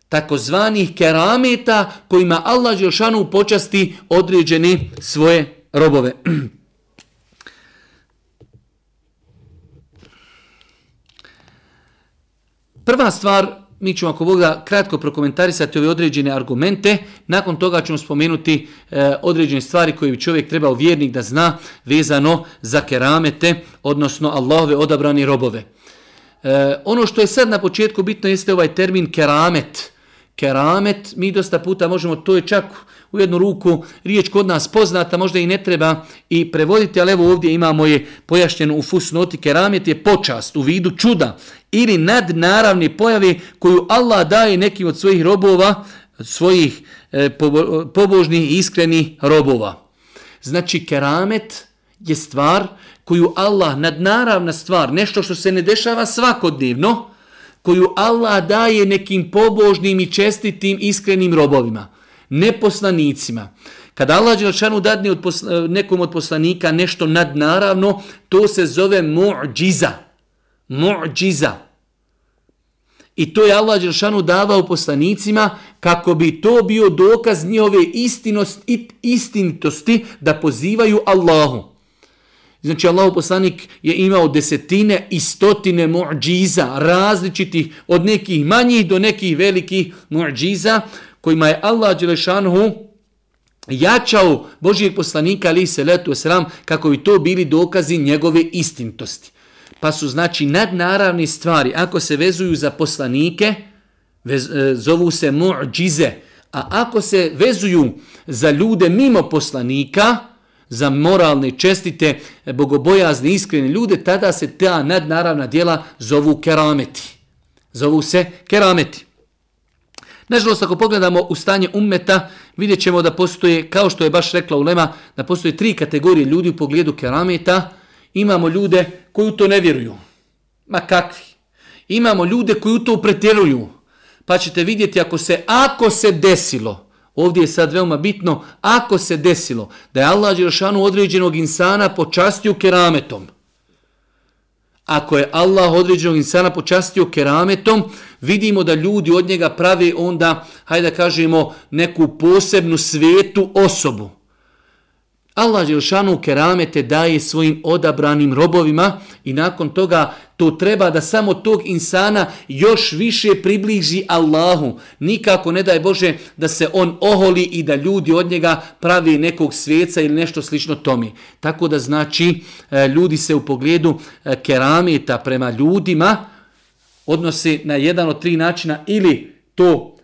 takozvanih kerameta kojima Allah Đelšanu počasti određeni svoje robove. Prva stvar, mi ćemo ako Bog da kratko prokomentarisati ove određene argumente, nakon toga ćemo spomenuti e, određene stvari koje bi čovjek trebao vjernik da zna vezano za keramete, odnosno Allahove odabrani robove. E, ono što je sad na početku bitno jeste ovaj termin keramet. Keramet, mi dosta puta možemo, to je čak u jednu ruku riječ kod nas poznata, možda i ne treba i prevoditi, ali evo ovdje imamo je pojašnjeno u fusnoti, keramet je počast u vidu čuda ili nadnaravne pojave koju Allah daje nekim od svojih robova, svojih e, pobožnih i iskrenih robova. Znači keramet je stvar koju Allah, nadnaravna stvar, nešto što se ne dešava svakodnevno, koju Allah daje nekim pobožnim i čestitim iskrenim robovima neposlanicima. Kada Allah Đelšanu dadne od posla, nekom od poslanika nešto nadnaravno, to se zove mu'điza. Mu'điza. I to je Allah Đelšanu davao poslanicima kako bi to bio dokaz njihove istinost, istinitosti da pozivaju Allahu. Znači Allahu poslanik je imao desetine i stotine mu'điza različitih od nekih manjih do nekih velikih mu'điza kojima je Allah Đelešanhu jačao Božijeg poslanika ali se letu sram kako bi to bili dokazi njegove istintosti. Pa su znači nadnaravne stvari, ako se vezuju za poslanike, vez, e, zovu se mu'đize, a ako se vezuju za ljude mimo poslanika, za moralne, čestite, bogobojazne, iskrene ljude, tada se ta nadnaravna dijela zovu kerameti. Zovu se kerameti. Nažalost, ako pogledamo u stanje ummeta, vidjet ćemo da postoje, kao što je baš rekla Ulema, da postoje tri kategorije ljudi u pogledu kerameta. Imamo ljude koji u to ne vjeruju. Ma kakvi? Imamo ljude koji u to pretjeruju. Pa ćete vidjeti ako se, ako se desilo, ovdje je sad veoma bitno, ako se desilo da je Allah Đerašanu određenog insana počastio kerametom, Ako je Allah određenog insana počastio kerametom, vidimo da ljudi od njega prave onda, hajde da kažemo, neku posebnu svetu osobu. Allah Želšanu keramete daje svojim odabranim robovima i nakon toga to treba da samo tog insana još više približi Allahu. Nikako ne daj Bože da se on oholi i da ljudi od njega pravi nekog sveca ili nešto slično tome. Tako da znači e, ljudi se u pogledu e, kerameta prema ljudima odnose na jedan od tri načina ili to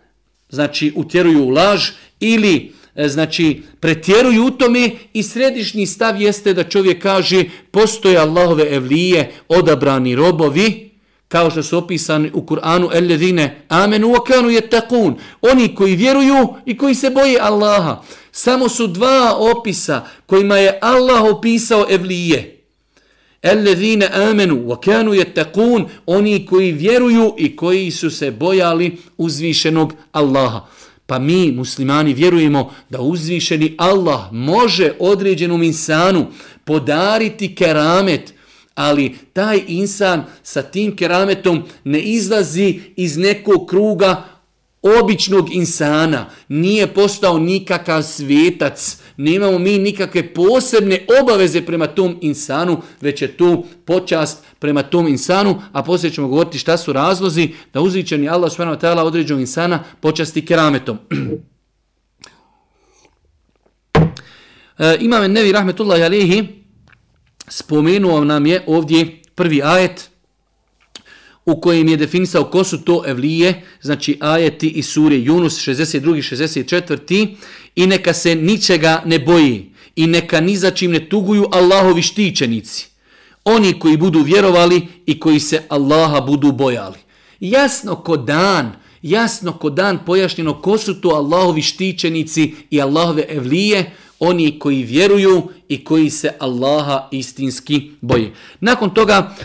znači utjeruju u laž ili E, znači pretjeruju u tome i središnji stav jeste da čovjek kaže postoje Allahove evlije, odabrani robovi, kao što su opisani u Kur'anu, elledine amenu okanu je takun, oni koji vjeruju i koji se boje Allaha. Samo su dva opisa kojima je Allah opisao evlije. Elledine amenu okanu je takun, oni koji vjeruju i koji su se bojali uzvišenog Allaha. Pa mi, muslimani, vjerujemo da uzvišeni Allah može određenom insanu podariti keramet, ali taj insan sa tim kerametom ne izlazi iz nekog kruga običnog insana, nije postao nikakav svetac, nemamo mi nikakve posebne obaveze prema tom insanu, već je to počast prema tom insanu, a poslije ćemo govoriti šta su razlozi da uzvičeni Allah s.w.t. određenog insana počasti kerametom. e, imam Nevi Rahmetullahi Alehi spomenuo nam je ovdje prvi ajet u kojem je definisao ko su to evlije, znači ajeti i sure Yunus 62. 64. I neka se ničega ne boji i neka ni za čim ne tuguju Allahovi štićenici. Oni koji budu vjerovali i koji se Allaha budu bojali. Jasno ko dan, jasno ko dan pojašnjeno ko su to Allahovi štićenici i Allahove evlije, oni koji vjeruju i koji se Allaha istinski boje. Nakon toga,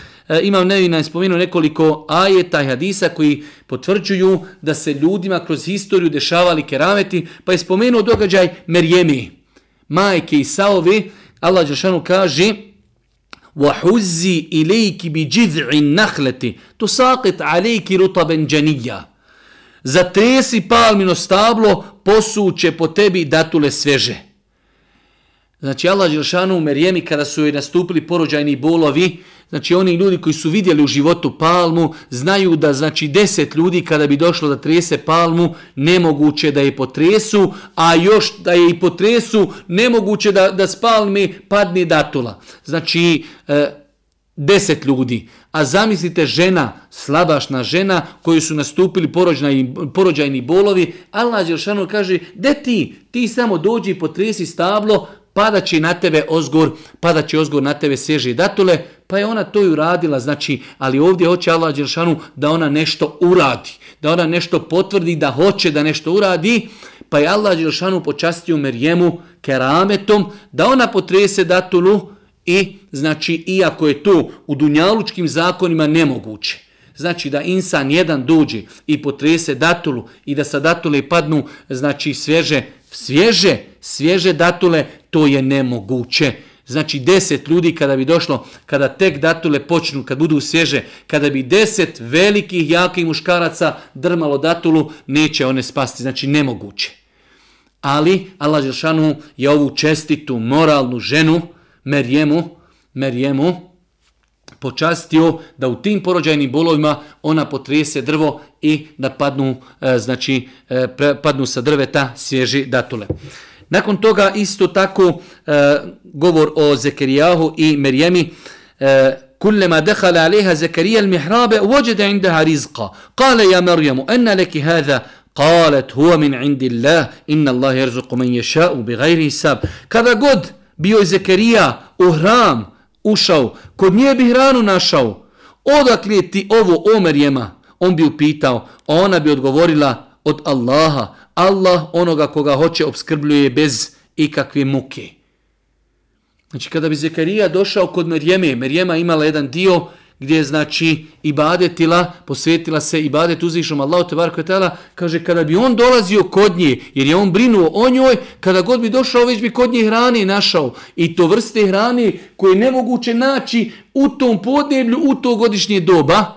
imam nevina spomenuo nekoliko ajeta i hadisa koji potvrđuju da se ljudima kroz historiju dešavali kerameti, pa je spomenuo događaj Merjemi, majke Isaovi, Allah Đelšanu kaže وَحُزِّي إِلَيْكِ بِجِذْعِ النَّخْلَةِ تُسَاقِتْ عَلَيْكِ رُطَبًا جَنِيًّا Zatresi palmino stablo, posuće po tebi datule sveže. Znači Allah Đelšanu u Merijemi kada su joj nastupili porođajni bolovi, znači oni ljudi koji su vidjeli u životu palmu, znaju da znači deset ljudi kada bi došlo da trese palmu, nemoguće da je potresu, a još da je i potresu, nemoguće da, da s palmi padne datula. Znači e, deset ljudi. A zamislite žena, slabašna žena koju su nastupili porođajni, porođajni bolovi, Allah Đelšanu kaže, de ti, ti samo dođi i potresi stablo, padaći na tebe ozgor, padaći ozgor na tebe svježe datule, pa je ona to i uradila, znači, ali ovdje hoće Allah Đeršanu da ona nešto uradi, da ona nešto potvrdi, da hoće da nešto uradi, pa je Allah Đelšanu počastio Merjemu kerametom, da ona potrese datulu i, znači, iako je to u dunjalučkim zakonima nemoguće, znači da insan jedan dođe i potrese datulu i da sa datule padnu, znači, svježe, svježe, svježe datule, to je nemoguće. Znači deset ljudi kada bi došlo, kada tek datule počnu, kad budu svježe, kada bi deset velikih, jakih muškaraca drmalo datulu, neće one spasti. Znači nemoguće. Ali Allah Žešanu je ovu čestitu, moralnu ženu, Merjemu, Merjemu, počastio da u tim porođajnim bolovima ona potrese drvo i da padnu, e, znači, e, padnu sa drveta svježi datule. Nakon toga isto tako e, govor o Zekerijahu i Merjemi. E, كلما دخل عليها زكريا المحراب وجد عندها رزقا قال يا مريم أن لك هذا قالت هو من عند الله إن الله يرزق من يشاء بغير حساب kada god bio Zekerija u hram ušao, kod nje bi hranu našao, odakle ti ovo o Merjema? On bi upitao, ona bi odgovorila od Allaha, Allah onoga koga hoće obskrbljuje bez ikakve muke. Znači kada bi Zekarija došao kod Merjeme, Merjema imala jedan dio gdje je znači ibadetila, posvetila se ibadet uzvišom Allahu te barko tela, kaže kada bi on dolazio kod nje, jer je on brinuo o njoj, kada god bi došao već bi kod nje hrane našao. I to vrste hrane koje je nemoguće naći u tom podneblju, u to godišnje doba,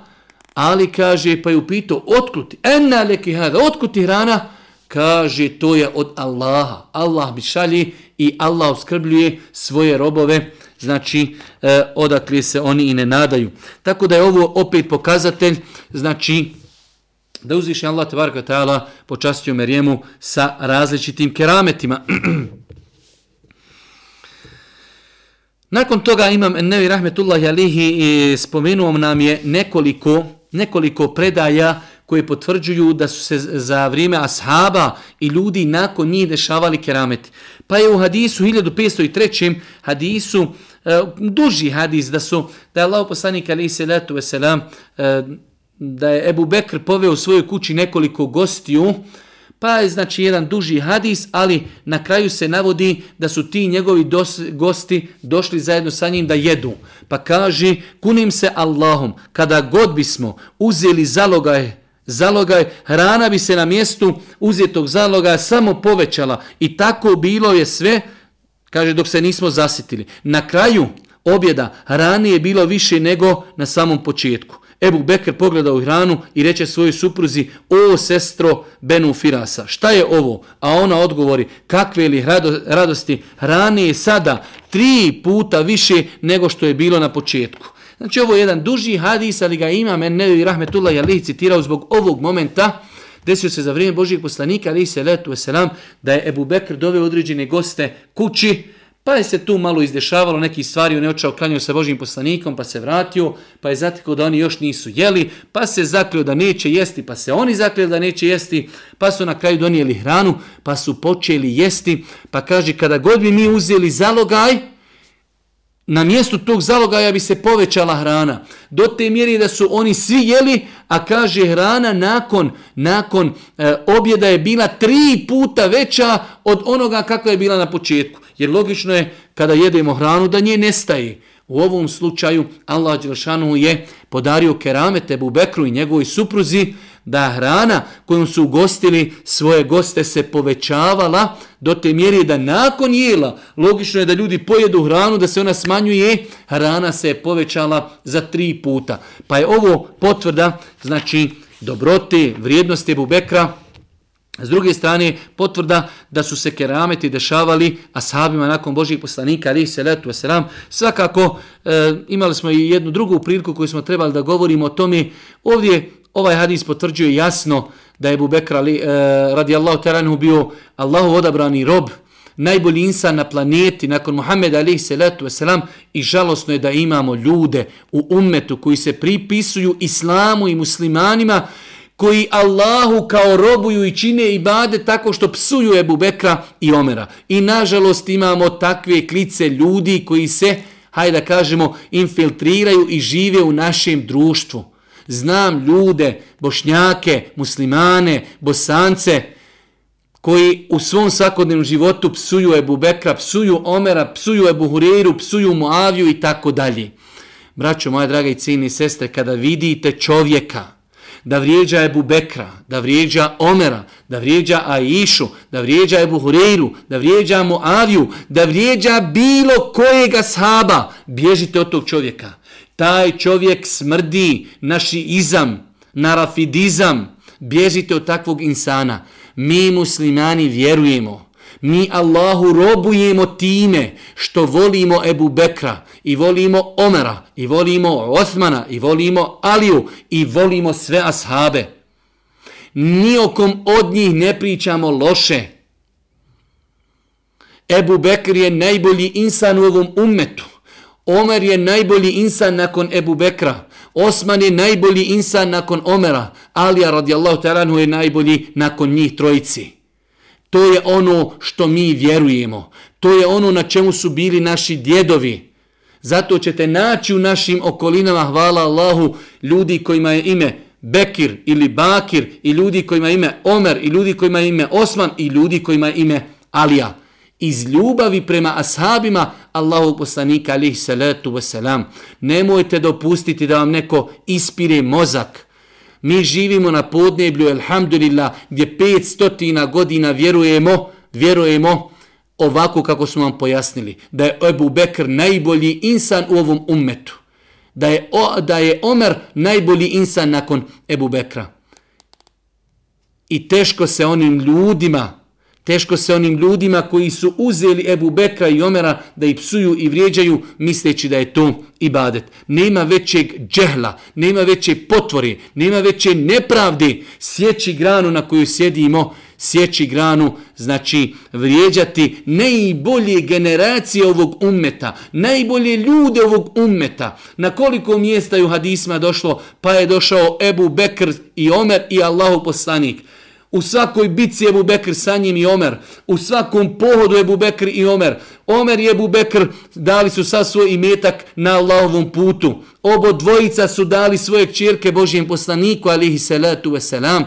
ali kaže pa je upitao otkuti, enna leki hada, otkuti hrana, kaže to je od Allaha. Allah bi šalji i Allah uskrbljuje svoje robove, znači e, odakle se oni i ne nadaju. Tako da je ovo opet pokazatelj, znači da uzviše Allah tebaraka ta'ala počastio Merijemu sa različitim kerametima. Nakon toga imam Nevi Rahmetullahi Alihi i spomenuo nam je nekoliko, nekoliko predaja koje potvrđuju da su se za vrijeme ashaba i ljudi nakon njih dešavali kerameti. Pa je u hadisu 1503. hadisu, e, duži hadis da su, da je Allah poslanik ali se letu veselam, e, da je Ebu Bekr poveo u svojoj kući nekoliko gostiju, pa je znači jedan duži hadis, ali na kraju se navodi da su ti njegovi dos, gosti došli zajedno sa njim da jedu. Pa kaže, kunim se Allahom, kada god bismo uzeli zalogaj zalogaj, hrana bi se na mjestu uzjetog zaloga samo povećala i tako bilo je sve, kaže dok se nismo zasitili. Na kraju objeda hrane je bilo više nego na samom početku. Ebu Bekr pogleda u hranu i reče svojoj supruzi, o sestro Benu Firasa, šta je ovo? A ona odgovori, kakve li radosti, hrane je sada tri puta više nego što je bilo na početku. Znači ovo je jedan duži hadis, ali ga ima men nevi rahmetullah jalih citirao zbog ovog momenta. Desio se za vrijeme Božijeg poslanika, ali se letu selam, da je Ebu Bekr doveo određene goste kući, pa je se tu malo izdešavalo neki stvari, on je očao klanio sa Božim poslanikom, pa se vratio, pa je zatekao da oni još nisu jeli, pa se zaklio da neće jesti, pa se oni zaklio da neće jesti, pa su na kraju donijeli hranu, pa su počeli jesti, pa kaže kada god bi mi uzeli zalogaj, na mjestu tog zalogaja bi se povećala hrana. Do te mjeri da su oni svi jeli, a kaže hrana nakon nakon e, objeda je bila tri puta veća od onoga kako je bila na početku. Jer logično je kada jedemo hranu da nje nestaje. U ovom slučaju Allah Đelšanu je podario keramete Bubekru i njegovoj supruzi da hrana kojom su ugostili svoje goste se povećavala do te mjeri da nakon jela, logično je da ljudi pojedu hranu, da se ona smanjuje, hrana se je povećala za tri puta. Pa je ovo potvrda, znači, dobrote, vrijednosti Bubekra, S druge strane, potvrda da su se kerameti dešavali ashabima nakon Božih poslanika, ali se letu wasalam. Svakako, e, imali smo i jednu drugu priliku koju smo trebali da govorimo o tome. Ovdje ovaj hadis potvrđuje jasno da je Bubekra e, radijallahu taranhu bio Allahu odabrani rob, najbolji insan na planeti nakon Muhammeda alaihi salatu wasalam i žalosno je da imamo ljude u ummetu koji se pripisuju islamu i muslimanima koji Allahu kao robuju i čine i bade tako što psuju Ebu Bekra i Omera. I nažalost imamo takve klice ljudi koji se, hajde da kažemo, infiltriraju i žive u našem društvu. Znam ljude, bošnjake, muslimane, bosance, koji u svom svakodnevnom životu psuju Ebu Bekra, psuju Omera, psuju Ebu Hureyru, psuju Muaviju i tako dalje. Braćo, moja draga i cijeni sestre, kada vidite čovjeka, da vrijeđa Ebu Bekra, da vrijeđa Omera, da vrijeđa Aishu, da vrijeđa Ebu Hureyru, da vrijeđa Muaviju, da vrijeđa bilo kojega sahaba, bježite od tog čovjeka. Taj čovjek smrdi naši izam, narafidizam. bježite od takvog insana. Mi muslimani vjerujemo, mi Allahu robujemo time što volimo Ebu Bekra i volimo Omera i volimo Osmana i volimo Aliju i volimo sve ashabe. Nijokom od njih ne pričamo loše. Ebu Bekr je najbolji insan u ovom ummetu. Omer je najbolji insan nakon Ebu Bekra. Osman je najbolji insan nakon Omera. Alija radijallahu ta'ala je najbolji nakon njih trojici. To je ono što mi vjerujemo. To je ono na čemu su bili naši djedovi. Zato ćete naći u našim okolinama, hvala Allahu, ljudi kojima je ime Bekir ili Bakir i ljudi kojima je ime Omer i ljudi kojima je ime Osman i ljudi kojima je ime Alija. Iz ljubavi prema ashabima Allahu poslanika alihi salatu wasalam. Nemojte dopustiti da vam neko ispire mozak. Mi živimo na podneblju, alhamdulillah, gdje 500 godina vjerujemo, vjerujemo ovako kako smo vam pojasnili, da je Ebu Bekr najbolji insan u ovom ummetu. Da je, o, da je Omer najbolji insan nakon Ebu Bekra. I teško se onim ljudima, Teško se onim ljudima koji su uzeli Ebu Bekra i Omera da ih psuju i vrijeđaju misleći da je to ibadet. Nema većeg džehla, nema veće potvori, nema veće nepravdi sjeći granu na koju sjedimo, sjeći granu, znači vrijeđati najbolje generacije ovog ummeta, najbolje ljude ovog ummeta. Na koliko mjesta je u hadisma došlo, pa je došao Ebu Bekr i Omer i Allahu poslanik. U svakoj bici je Bubekr sa njim i Omer. U svakom pohodu je Bubekr i Omer. Omer i Ebu Bekr dali su sa svoj imetak na Allahovom putu. Obo dvojica su dali svoje čirke Božijem poslaniku, alihi salatu wasalam.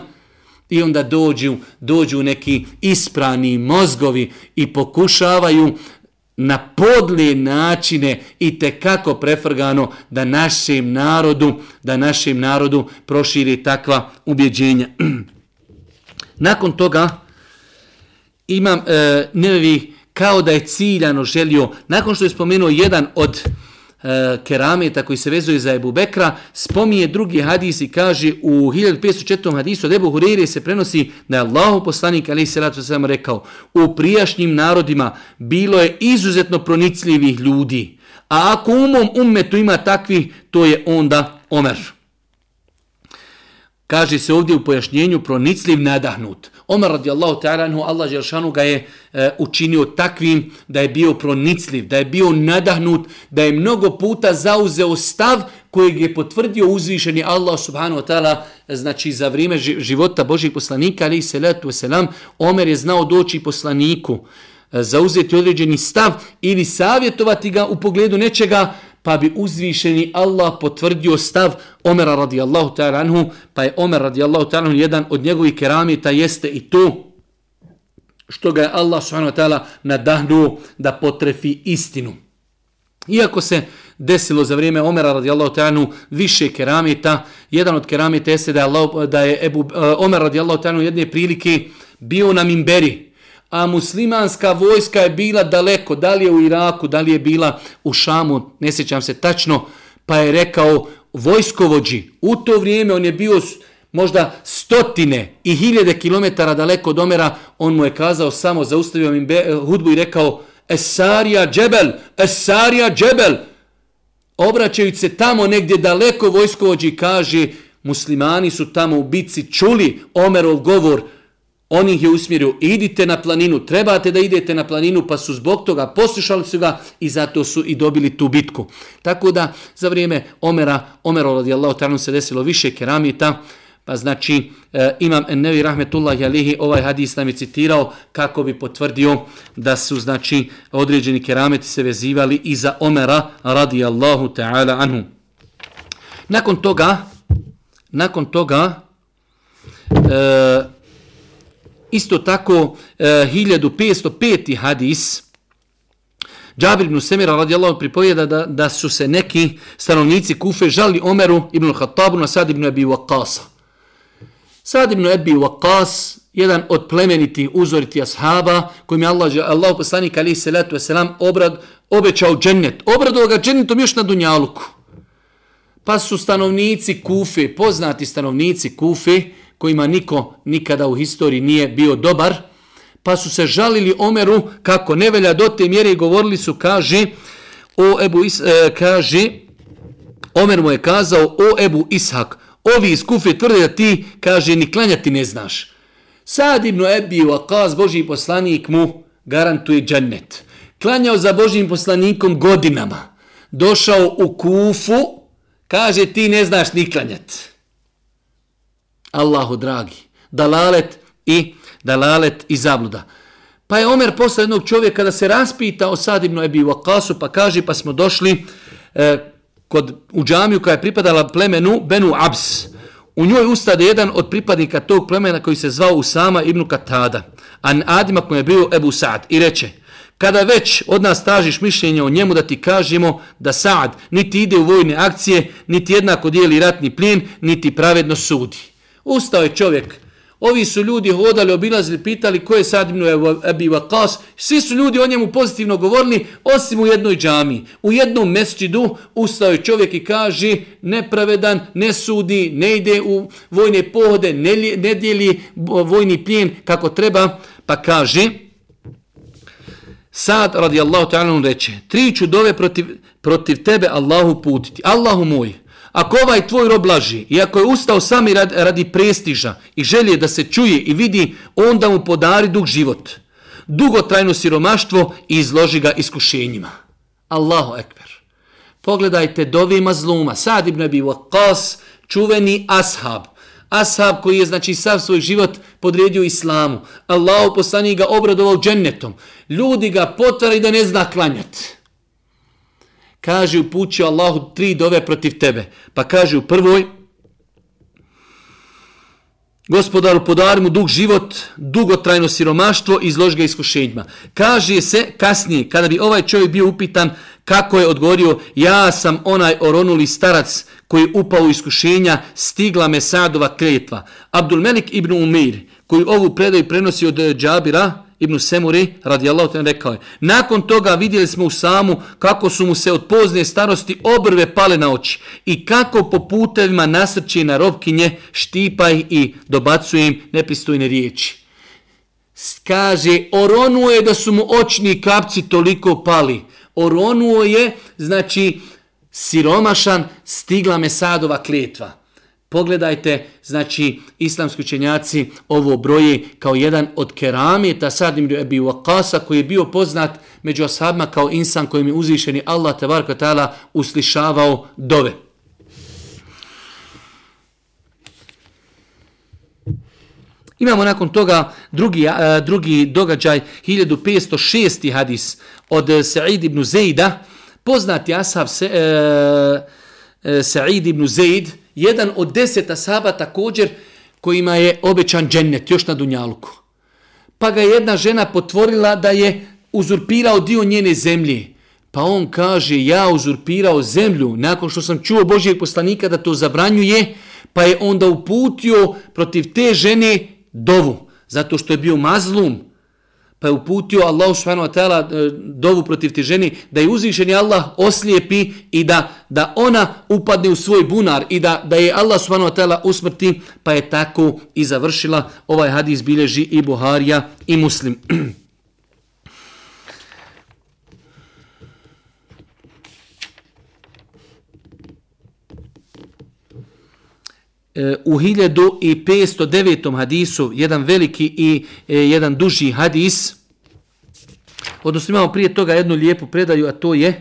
I onda dođu, dođu neki isprani mozgovi i pokušavaju na podlije načine i te kako prefrgano da našem narodu, da našem narodu proširi takva ubjeđenja. Nakon toga imam e, nevi kao da je ciljano želio, nakon što je spomenuo jedan od e, kerameta koji se vezuje za Ebu Bekra, spominje drugi hadis i kaže u 1504. hadisu od Ebu Hureyre se prenosi da je Allahu poslanik ali se ratu sam rekao u prijašnjim narodima bilo je izuzetno pronicljivih ljudi. A ako u mom ummetu ima takvi, to je onda Omer. Kaže se ovdje u pojašnjenju pronicljiv nadahnut. Omar radijallahu ta'ala anhu, Allah Želšanu ga je e, učinio takvim da je bio pronicljiv, da je bio nadahnut, da je mnogo puta zauzeo stav kojeg je potvrdio uzvišeni Allah subhanahu wa ta'ala znači za vrijeme života Božih poslanika, ali i salatu wasalam, Omer je znao doći poslaniku, e, zauzeti određeni stav ili savjetovati ga u pogledu nečega pa bi uzvišeni Allah potvrdio stav Omera radijallahu ta'ala anhu, pa je Omer radijallahu ta'ala anhu jedan od njegovih keramita jeste i to što ga je Allah subhanahu wa ta'ala nadahnuo da potrefi istinu. Iako se desilo za vrijeme Omera radijallahu ta'anu više keramita, Jedan od keramita jeste da je, Allah, da je Ebu, uh, Omer radijallahu ta'anu jedne prilike bio na Mimberi. A muslimanska vojska je bila daleko, da li je u Iraku, da li je bila u Šamu, ne sjećam se tačno, pa je rekao vojskovođi, u to vrijeme on je bio možda stotine i hiljede kilometara daleko od Omera, on mu je kazao samo, zaustavio mi hudbu i rekao Esarija džebel, Esarija džebel. Obraćajući se tamo negdje daleko vojskovođi kaže muslimani su tamo u bici čuli Omerov govor, on ih je usmjerio, idite na planinu, trebate da idete na planinu, pa su zbog toga poslušali su ga i zato su i dobili tu bitku. Tako da za vrijeme Omera, Omero radijallahu ta'ala se desilo više keramita, Pa znači, e, imam Ennevi Rahmetullahi Alihi ovaj hadis nam je citirao kako bi potvrdio da su znači određeni kerameti se vezivali i za Omera radijallahu ta'ala anhu. Nakon toga, nakon toga, e, isto tako e, 1505. hadis, Džabir ibn Semira radijallahu pripovjeda da, da su se neki stanovnici Kufe žali Omeru ibn Khattabu na Sad ibn Abi Waqasa. Sad ibn Abi Waqas, jedan od plemenitih uzoriti ashaba, kojim je Allah, Allah poslanik alaihi salatu wasalam obrad, obećao džennet. Obradao ga džennetom još na Dunjaluku. Pa su stanovnici Kufe, poznati stanovnici Kufe, kojima niko nikada u historiji nije bio dobar, pa su se žalili Omeru kako ne velja do te mjere i govorili su, kaže, o Ebu Is, e, kaže, Omer mu je kazao, o Ebu Ishak, ovi iz Kufe tvrde da ti, kaže, ni klanjati ne znaš. Sad ibn Ebi Waqaz, Boži poslanik mu garantuje džennet. Klanjao za Božim poslanikom godinama. Došao u Kufu, kaže, ti ne znaš ni klanjati. Allahu dragi, dalalet i dalalet i zabluda. Pa je Omer posle jednog čovjeka da se raspita o Sad ibn Ebi Waqasu, pa kaže, pa smo došli e, kod, u džamiju koja je pripadala plemenu Benu Abs. U njoj ustade jedan od pripadnika tog plemena koji se zvao Usama ibn Katada, a Adima koji je bio Ebu Sad. I reče, kada već od nas tražiš mišljenje o njemu da ti kažemo da Saad niti ide u vojne akcije, niti jednako dijeli ratni plin, niti pravedno sudi. Ustao je čovjek. Ovi su ljudi hodali, obilazili, pitali ko je sad ibn Ebi Vakas, Svi su ljudi o njemu pozitivno govorili, osim u jednoj džami. U jednom mesčidu ustao je čovjek i kaže nepravedan, ne sudi, ne ide u vojne pohode, ne, ne dijeli vojni plijen kako treba. Pa kaže, sad radijallahu ta'ala reče, tri ću dove protiv, protiv tebe Allahu putiti. Allahu moj, Ako ovaj tvoj rob laži i ako je ustao sami radi, radi prestiža i želje da se čuje i vidi, onda mu podari dug život, dugotrajno siromaštvo i izloži ga iskušenjima. Allahu ekber. Pogledajte dovima zluma. Sad ibn Abi Waqas, čuveni ashab. Ashab koji je znači sav svoj život podredio islamu. Allahu poslani ga obradovao džennetom. Ljudi ga potvarali da ne zna klanjati kaže upućio Allahu tri dove protiv tebe. Pa kaže u prvoj, gospodaru podari mu dug život, dugotrajno siromaštvo i izloži ga iskušenjima. Kaže se kasnije, kada bi ovaj čovjek bio upitan kako je odgovorio, ja sam onaj oronuli starac koji upao u iskušenja, stigla me sadova kletva. Abdul Melik ibn Umir, koji ovu predaju prenosi od Džabira, Ibn Semuri radijallahu ta'ala rekao je nakon toga vidjeli smo u samu kako su mu se od pozne starosti obrve pale na oči i kako po putevima nasrči na robkinje štipaj i dobacuje im nepristojne riječi. Kaže oronuo je da su mu očni kapci toliko pali. Oronuo je znači siromašan stigla me sadova kletva. Pogledajte, znači, islamski učenjaci ovo broje kao jedan od kerameta Sadim Ebi Waqasa koji je bio poznat među ashabima kao insan kojim je uzvišeni Allah tabarka ta'ala uslišavao dove. Imamo nakon toga drugi, drugi događaj, 1506. hadis od Sa'id ibn Zejda, poznati ashab se, e, e, Sa'id ibn Zejd, jedan od deset asaba također kojima je obećan džennet još na Dunjaluku. Pa ga jedna žena potvorila da je uzurpirao dio njene zemlje. Pa on kaže, ja uzurpirao zemlju nakon što sam čuo Božijeg poslanika da to zabranjuje, pa je onda uputio protiv te žene dovu, zato što je bio mazlum, pa je uputio Allah subhanahu wa ta'ala e, dovu protiv te žene, da je uzvišeni Allah oslijepi i da, da ona upadne u svoj bunar i da, da je Allah subhanahu wa ta'ala usmrti, pa je tako i završila ovaj hadis bilježi i Buharija i Muslim. Eh, u 1509. hadisu, jedan veliki i e, jedan duži hadis, odnosno imamo prije toga jednu lijepu predaju, a to je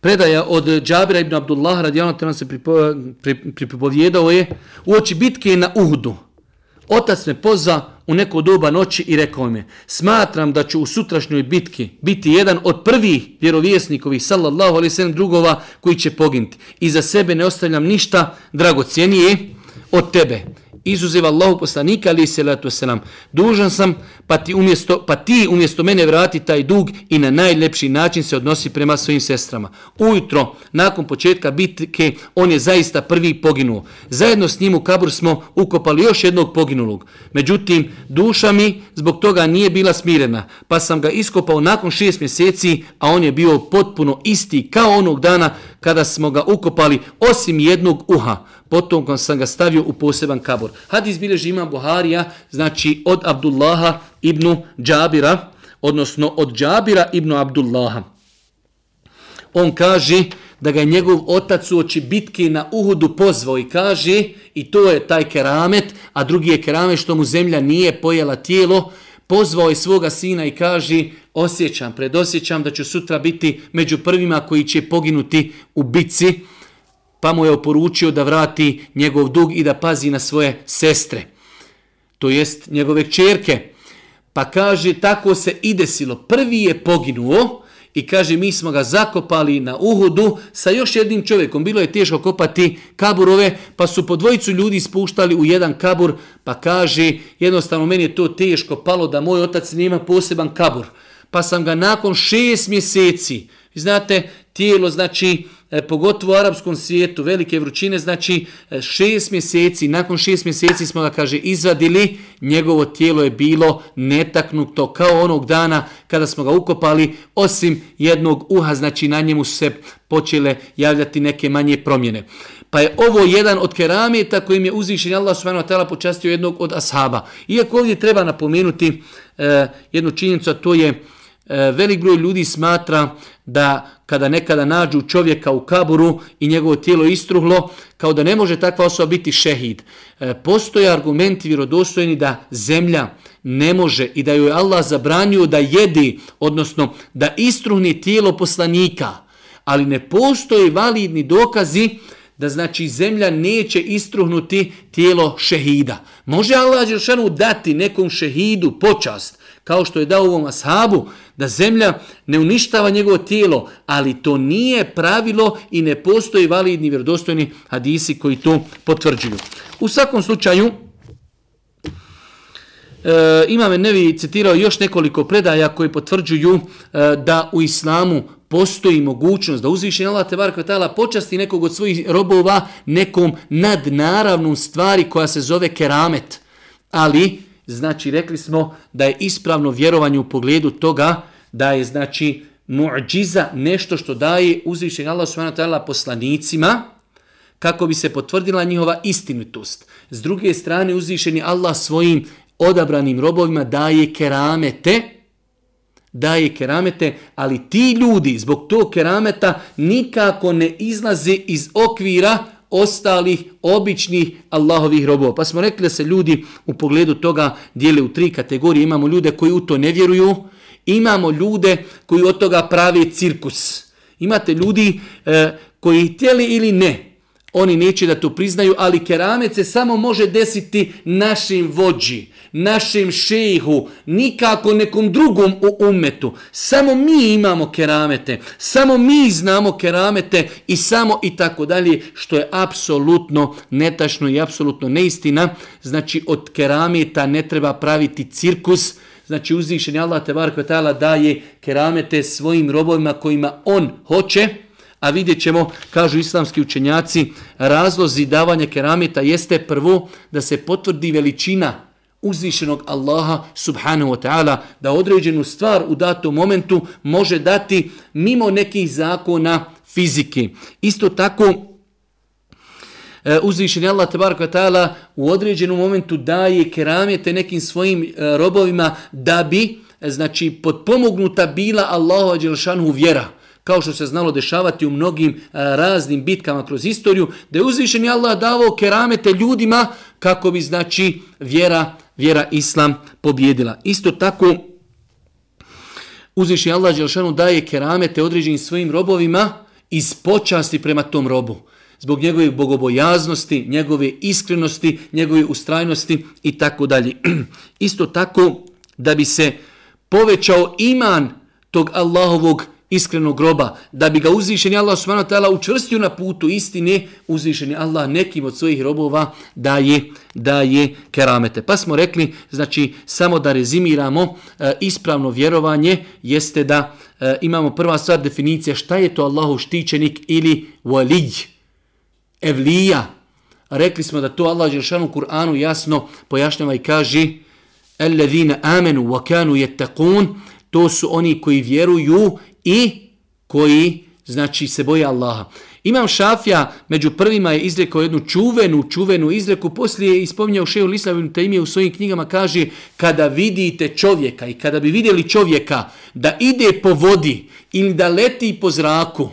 predaja od Džabira ibn Abdullah, radijalno te se pripovjedao je, u oči bitke na Uhudu. Otac me pozva u neko doba noći i rekao mi, smatram da ću u sutrašnjoj bitki biti jedan od prvih vjerovjesnikovih, sallallahu alaihi sallam, drugova koji će poginti. I za sebe ne ostavljam ništa dragocijenije od tebe izuzev Allahu poslanika ali se letu selam dužan sam pa ti umjesto pa ti umjesto mene vrati taj dug i na najlepši način se odnosi prema svojim sestrama. Ujutro nakon početka bitke on je zaista prvi poginuo. Zajedno s njim u kabur smo ukopali još jednog poginulog. Međutim duša mi zbog toga nije bila smirena pa sam ga iskopao nakon šest mjeseci a on je bio potpuno isti kao onog dana kada smo ga ukopali osim jednog uha potom sam ga stavio u poseban kabor. Hadis bilježi imam Buharija, znači od Abdullaha ibn Džabira, odnosno od Džabira ibn Abdullaha. On kaže da ga je njegov otac u oči bitke na Uhudu pozvao i kaže, i to je taj keramet, a drugi je keramet što mu zemlja nije pojela tijelo, pozvao je svoga sina i kaže, osjećam, predosjećam da ću sutra biti među prvima koji će poginuti u bici, pa mu je oporučio da vrati njegov dug i da pazi na svoje sestre, to jest njegove čerke. Pa kaže, tako se i desilo. Prvi je poginuo i kaže, mi smo ga zakopali na Uhudu sa još jednim čovjekom. Bilo je teško kopati kaburove, pa su po dvojicu ljudi spuštali u jedan kabur, pa kaže, jednostavno meni je to teško palo da moj otac nema poseban kabur. Pa sam ga nakon šest mjeseci, znate, tijelo, znači, E, pogotovo u arapskom svijetu, velike vrućine, znači e, šest mjeseci, nakon šest mjeseci smo ga, kaže, izvadili, njegovo tijelo je bilo netaknuto kao onog dana kada smo ga ukopali, osim jednog uha, znači na njemu se počele javljati neke manje promjene. Pa je ovo jedan od kerameta kojim je uzvišen Allah subhanahu wa ta'ala počastio jednog od ashaba. Iako ovdje treba napomenuti e, jednu činjenicu, a to je E, velik broj ljudi smatra da kada nekada nađu čovjeka u kaburu i njegovo tijelo istruhlo, kao da ne može takva osoba biti šehid. E, postoje argumenti vjerodostojni da zemlja ne može i da joj Allah zabranio da jedi, odnosno da istruhni tijelo poslanika, ali ne postoje validni dokazi da znači zemlja neće istruhnuti tijelo šehida. Može Allah Đeršanu dati nekom šehidu počast, kao što je dao ovom ashabu, da zemlja ne uništava njegovo tijelo, ali to nije pravilo i ne postoji validni vjerodostojni hadisi koji to potvrđuju. U svakom slučaju, e, Imam Nevi citirao još nekoliko predaja koji potvrđuju e, da u islamu postoji mogućnost da uzvišen Allah te barka vetala počasti nekog od svojih robova nekom nadnaravnom stvari koja se zove keramet. Ali, Znači, rekli smo da je ispravno vjerovanje u pogledu toga da je, znači, muđiza nešto što daje uzvišenje Allah s.w.t. poslanicima kako bi se potvrdila njihova istinitost. S druge strane, uzvišeni Allah svojim odabranim robovima daje keramete, daje keramete, ali ti ljudi zbog tog kerameta nikako ne izlaze iz okvira ostalih običnih Allahovih robova. Pa smo rekli da se ljudi u pogledu toga dijele u tri kategorije. Imamo ljude koji u to ne vjeruju, imamo ljude koji od toga prave cirkus. Imate ljudi e, koji htjeli ili ne, oni neće da to priznaju, ali keramet se samo može desiti našim vođi našem šehu, nikako nekom drugom u umetu. Samo mi imamo keramete, samo mi znamo keramete i samo i tako dalje, što je apsolutno netačno i apsolutno neistina. Znači od kerameta ne treba praviti cirkus, znači uzvišeni Allah te barko daje keramete svojim robovima kojima on hoće, a vidjet ćemo, kažu islamski učenjaci, razlozi davanja kerameta jeste prvo da se potvrdi veličina uzvišenog Allaha subhanahu wa ta'ala, da određenu stvar u datom momentu može dati mimo nekih zakona fizike. Isto tako, e, uzvišeni Allah tabaraka ta'ala u određenom momentu daje keramete nekim svojim e, robovima da bi e, znači potpomognuta bila Allahova dželšanu vjera kao što se znalo dešavati u mnogim e, raznim bitkama kroz istoriju, da je uzvišeni Allah davao keramete ljudima kako bi znači vjera, vjera islam pobjedila. Isto tako uzvišeni Allah Đelšanu daje keramete određenim svojim robovima iz počasti prema tom robu zbog njegove bogobojaznosti, njegove iskrenosti, njegove ustrajnosti i tako dalje. Isto tako da bi se povećao iman tog Allahovog iskrenog groba, da bi ga uzvišeni Allah subhanahu ta'ala učvrstio na putu istine, uzvišeni Allah nekim od svojih robova daje, daje keramete. Pa smo rekli, znači, samo da rezimiramo, e, ispravno vjerovanje jeste da e, imamo prva stvar definicija šta je to Allahu štićenik ili walij, evlija. Rekli smo da to Allah Žešanu u Kur'anu jasno pojašnjava i kaže Alladhina amenu wa kanu to su oni koji vjeruju i koji znači se boje Allaha. Imam Šafija, među prvima je izrekao jednu čuvenu, čuvenu izreku, poslije je ispominjao šeho Lislavinu Taimije u svojim knjigama, kaže, kada vidite čovjeka i kada bi vidjeli čovjeka da ide po vodi ili da leti po zraku,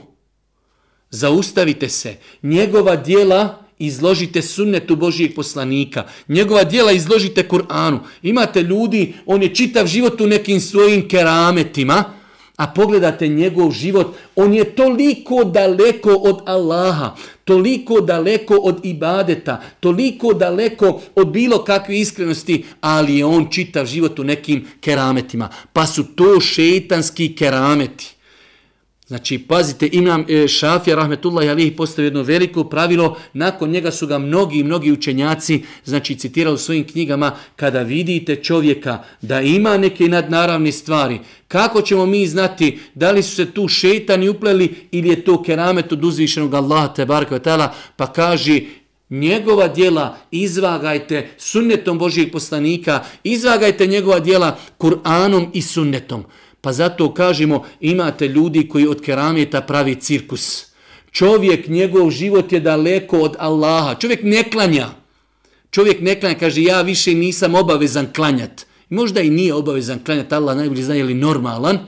zaustavite se. Njegova dijela izložite sunnetu Božijeg poslanika. Njegova dijela izložite Kur'anu. Imate ljudi, on je čitav život u nekim svojim kerametima, a pogledate njegov život, on je toliko daleko od Allaha, toliko daleko od ibadeta, toliko daleko od bilo kakve iskrenosti, ali je on čitav život u nekim kerametima. Pa su to šeitanski kerameti. Znači, pazite, imam e, Šafija, rahmetullahi alihi, postavio jedno veliko pravilo, nakon njega su ga mnogi, mnogi učenjaci, znači, citirali u svojim knjigama, kada vidite čovjeka da ima neke nadnaravne stvari, kako ćemo mi znati da li su se tu šeitani upleli ili je to keramet od uzvišenog Allaha, te baraka pa kaže, njegova dijela izvagajte sunnetom Božijeg poslanika, izvagajte njegova dijela Kur'anom i sunnetom. Pa zato kažemo, imate ljudi koji od kerameta pravi cirkus. Čovjek, njegov život je daleko od Allaha. Čovjek ne klanja. Čovjek ne klanja, kaže, ja više nisam obavezan klanjat. Možda i nije obavezan klanjat, Allah najbolje zna je li normalan.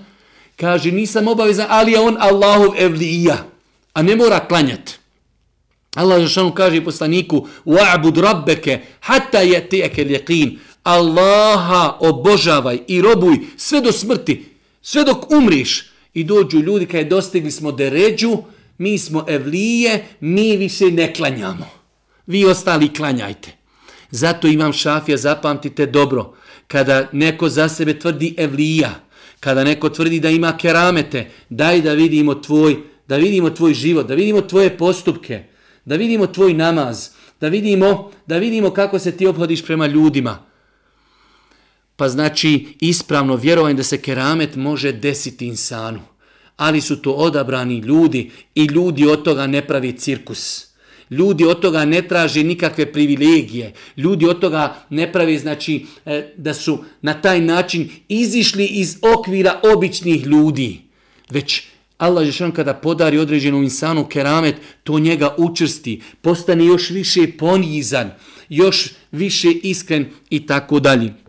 Kaže, nisam obavezan, ali je on Allahov evlija. A ne mora klanjat. Allah Žešanu kaže poslaniku, wa'bud rabbeke, hatta يَتِيَكَ الْيَقِينَ. Allaha obožavaj i robuj sve do smrti, Sve dok umriš i dođu ljudi kada dostigli smo deređu, mi smo evlije, mi više ne klanjamo. Vi ostali klanjajte. Zato imam šafija, zapamtite dobro. Kada neko za sebe tvrdi evlija, kada neko tvrdi da ima keramete, daj da vidimo tvoj, da vidimo tvoj život, da vidimo tvoje postupke, da vidimo tvoj namaz, da vidimo, da vidimo kako se ti obhodiš prema ljudima pa znači ispravno vjerovanje da se keramet može desiti insanu. Ali su to odabrani ljudi i ljudi od toga ne pravi cirkus. Ljudi od toga ne traže nikakve privilegije. Ljudi od toga ne pravi znači e, da su na taj način izišli iz okvira običnih ljudi. Već Allah Žešan kada podari određenu insanu keramet, to njega učrsti, postane još više ponizan, još više iskren i tako dalje.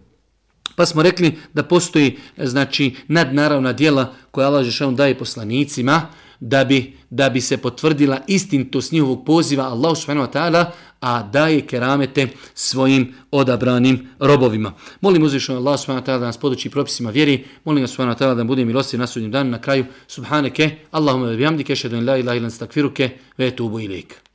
Pa smo rekli da postoji e, znači nadnaravna dijela koja Allah Žešanu daje poslanicima da bi, da bi se potvrdila istintost njihovog poziva Allah subhanahu wa ta'ala, a daje keramete svojim odabranim robovima. Molim uzvišeno Allah subhanahu wa ta'ala da nas podući propisima vjeri. Molim ga subhanahu wa ta'ala da bude milosti na sudnjem danu na kraju. Subhaneke, Allahumma bihamdike, šedun la ilaha ilan stakfiruke, ve tubu ilike.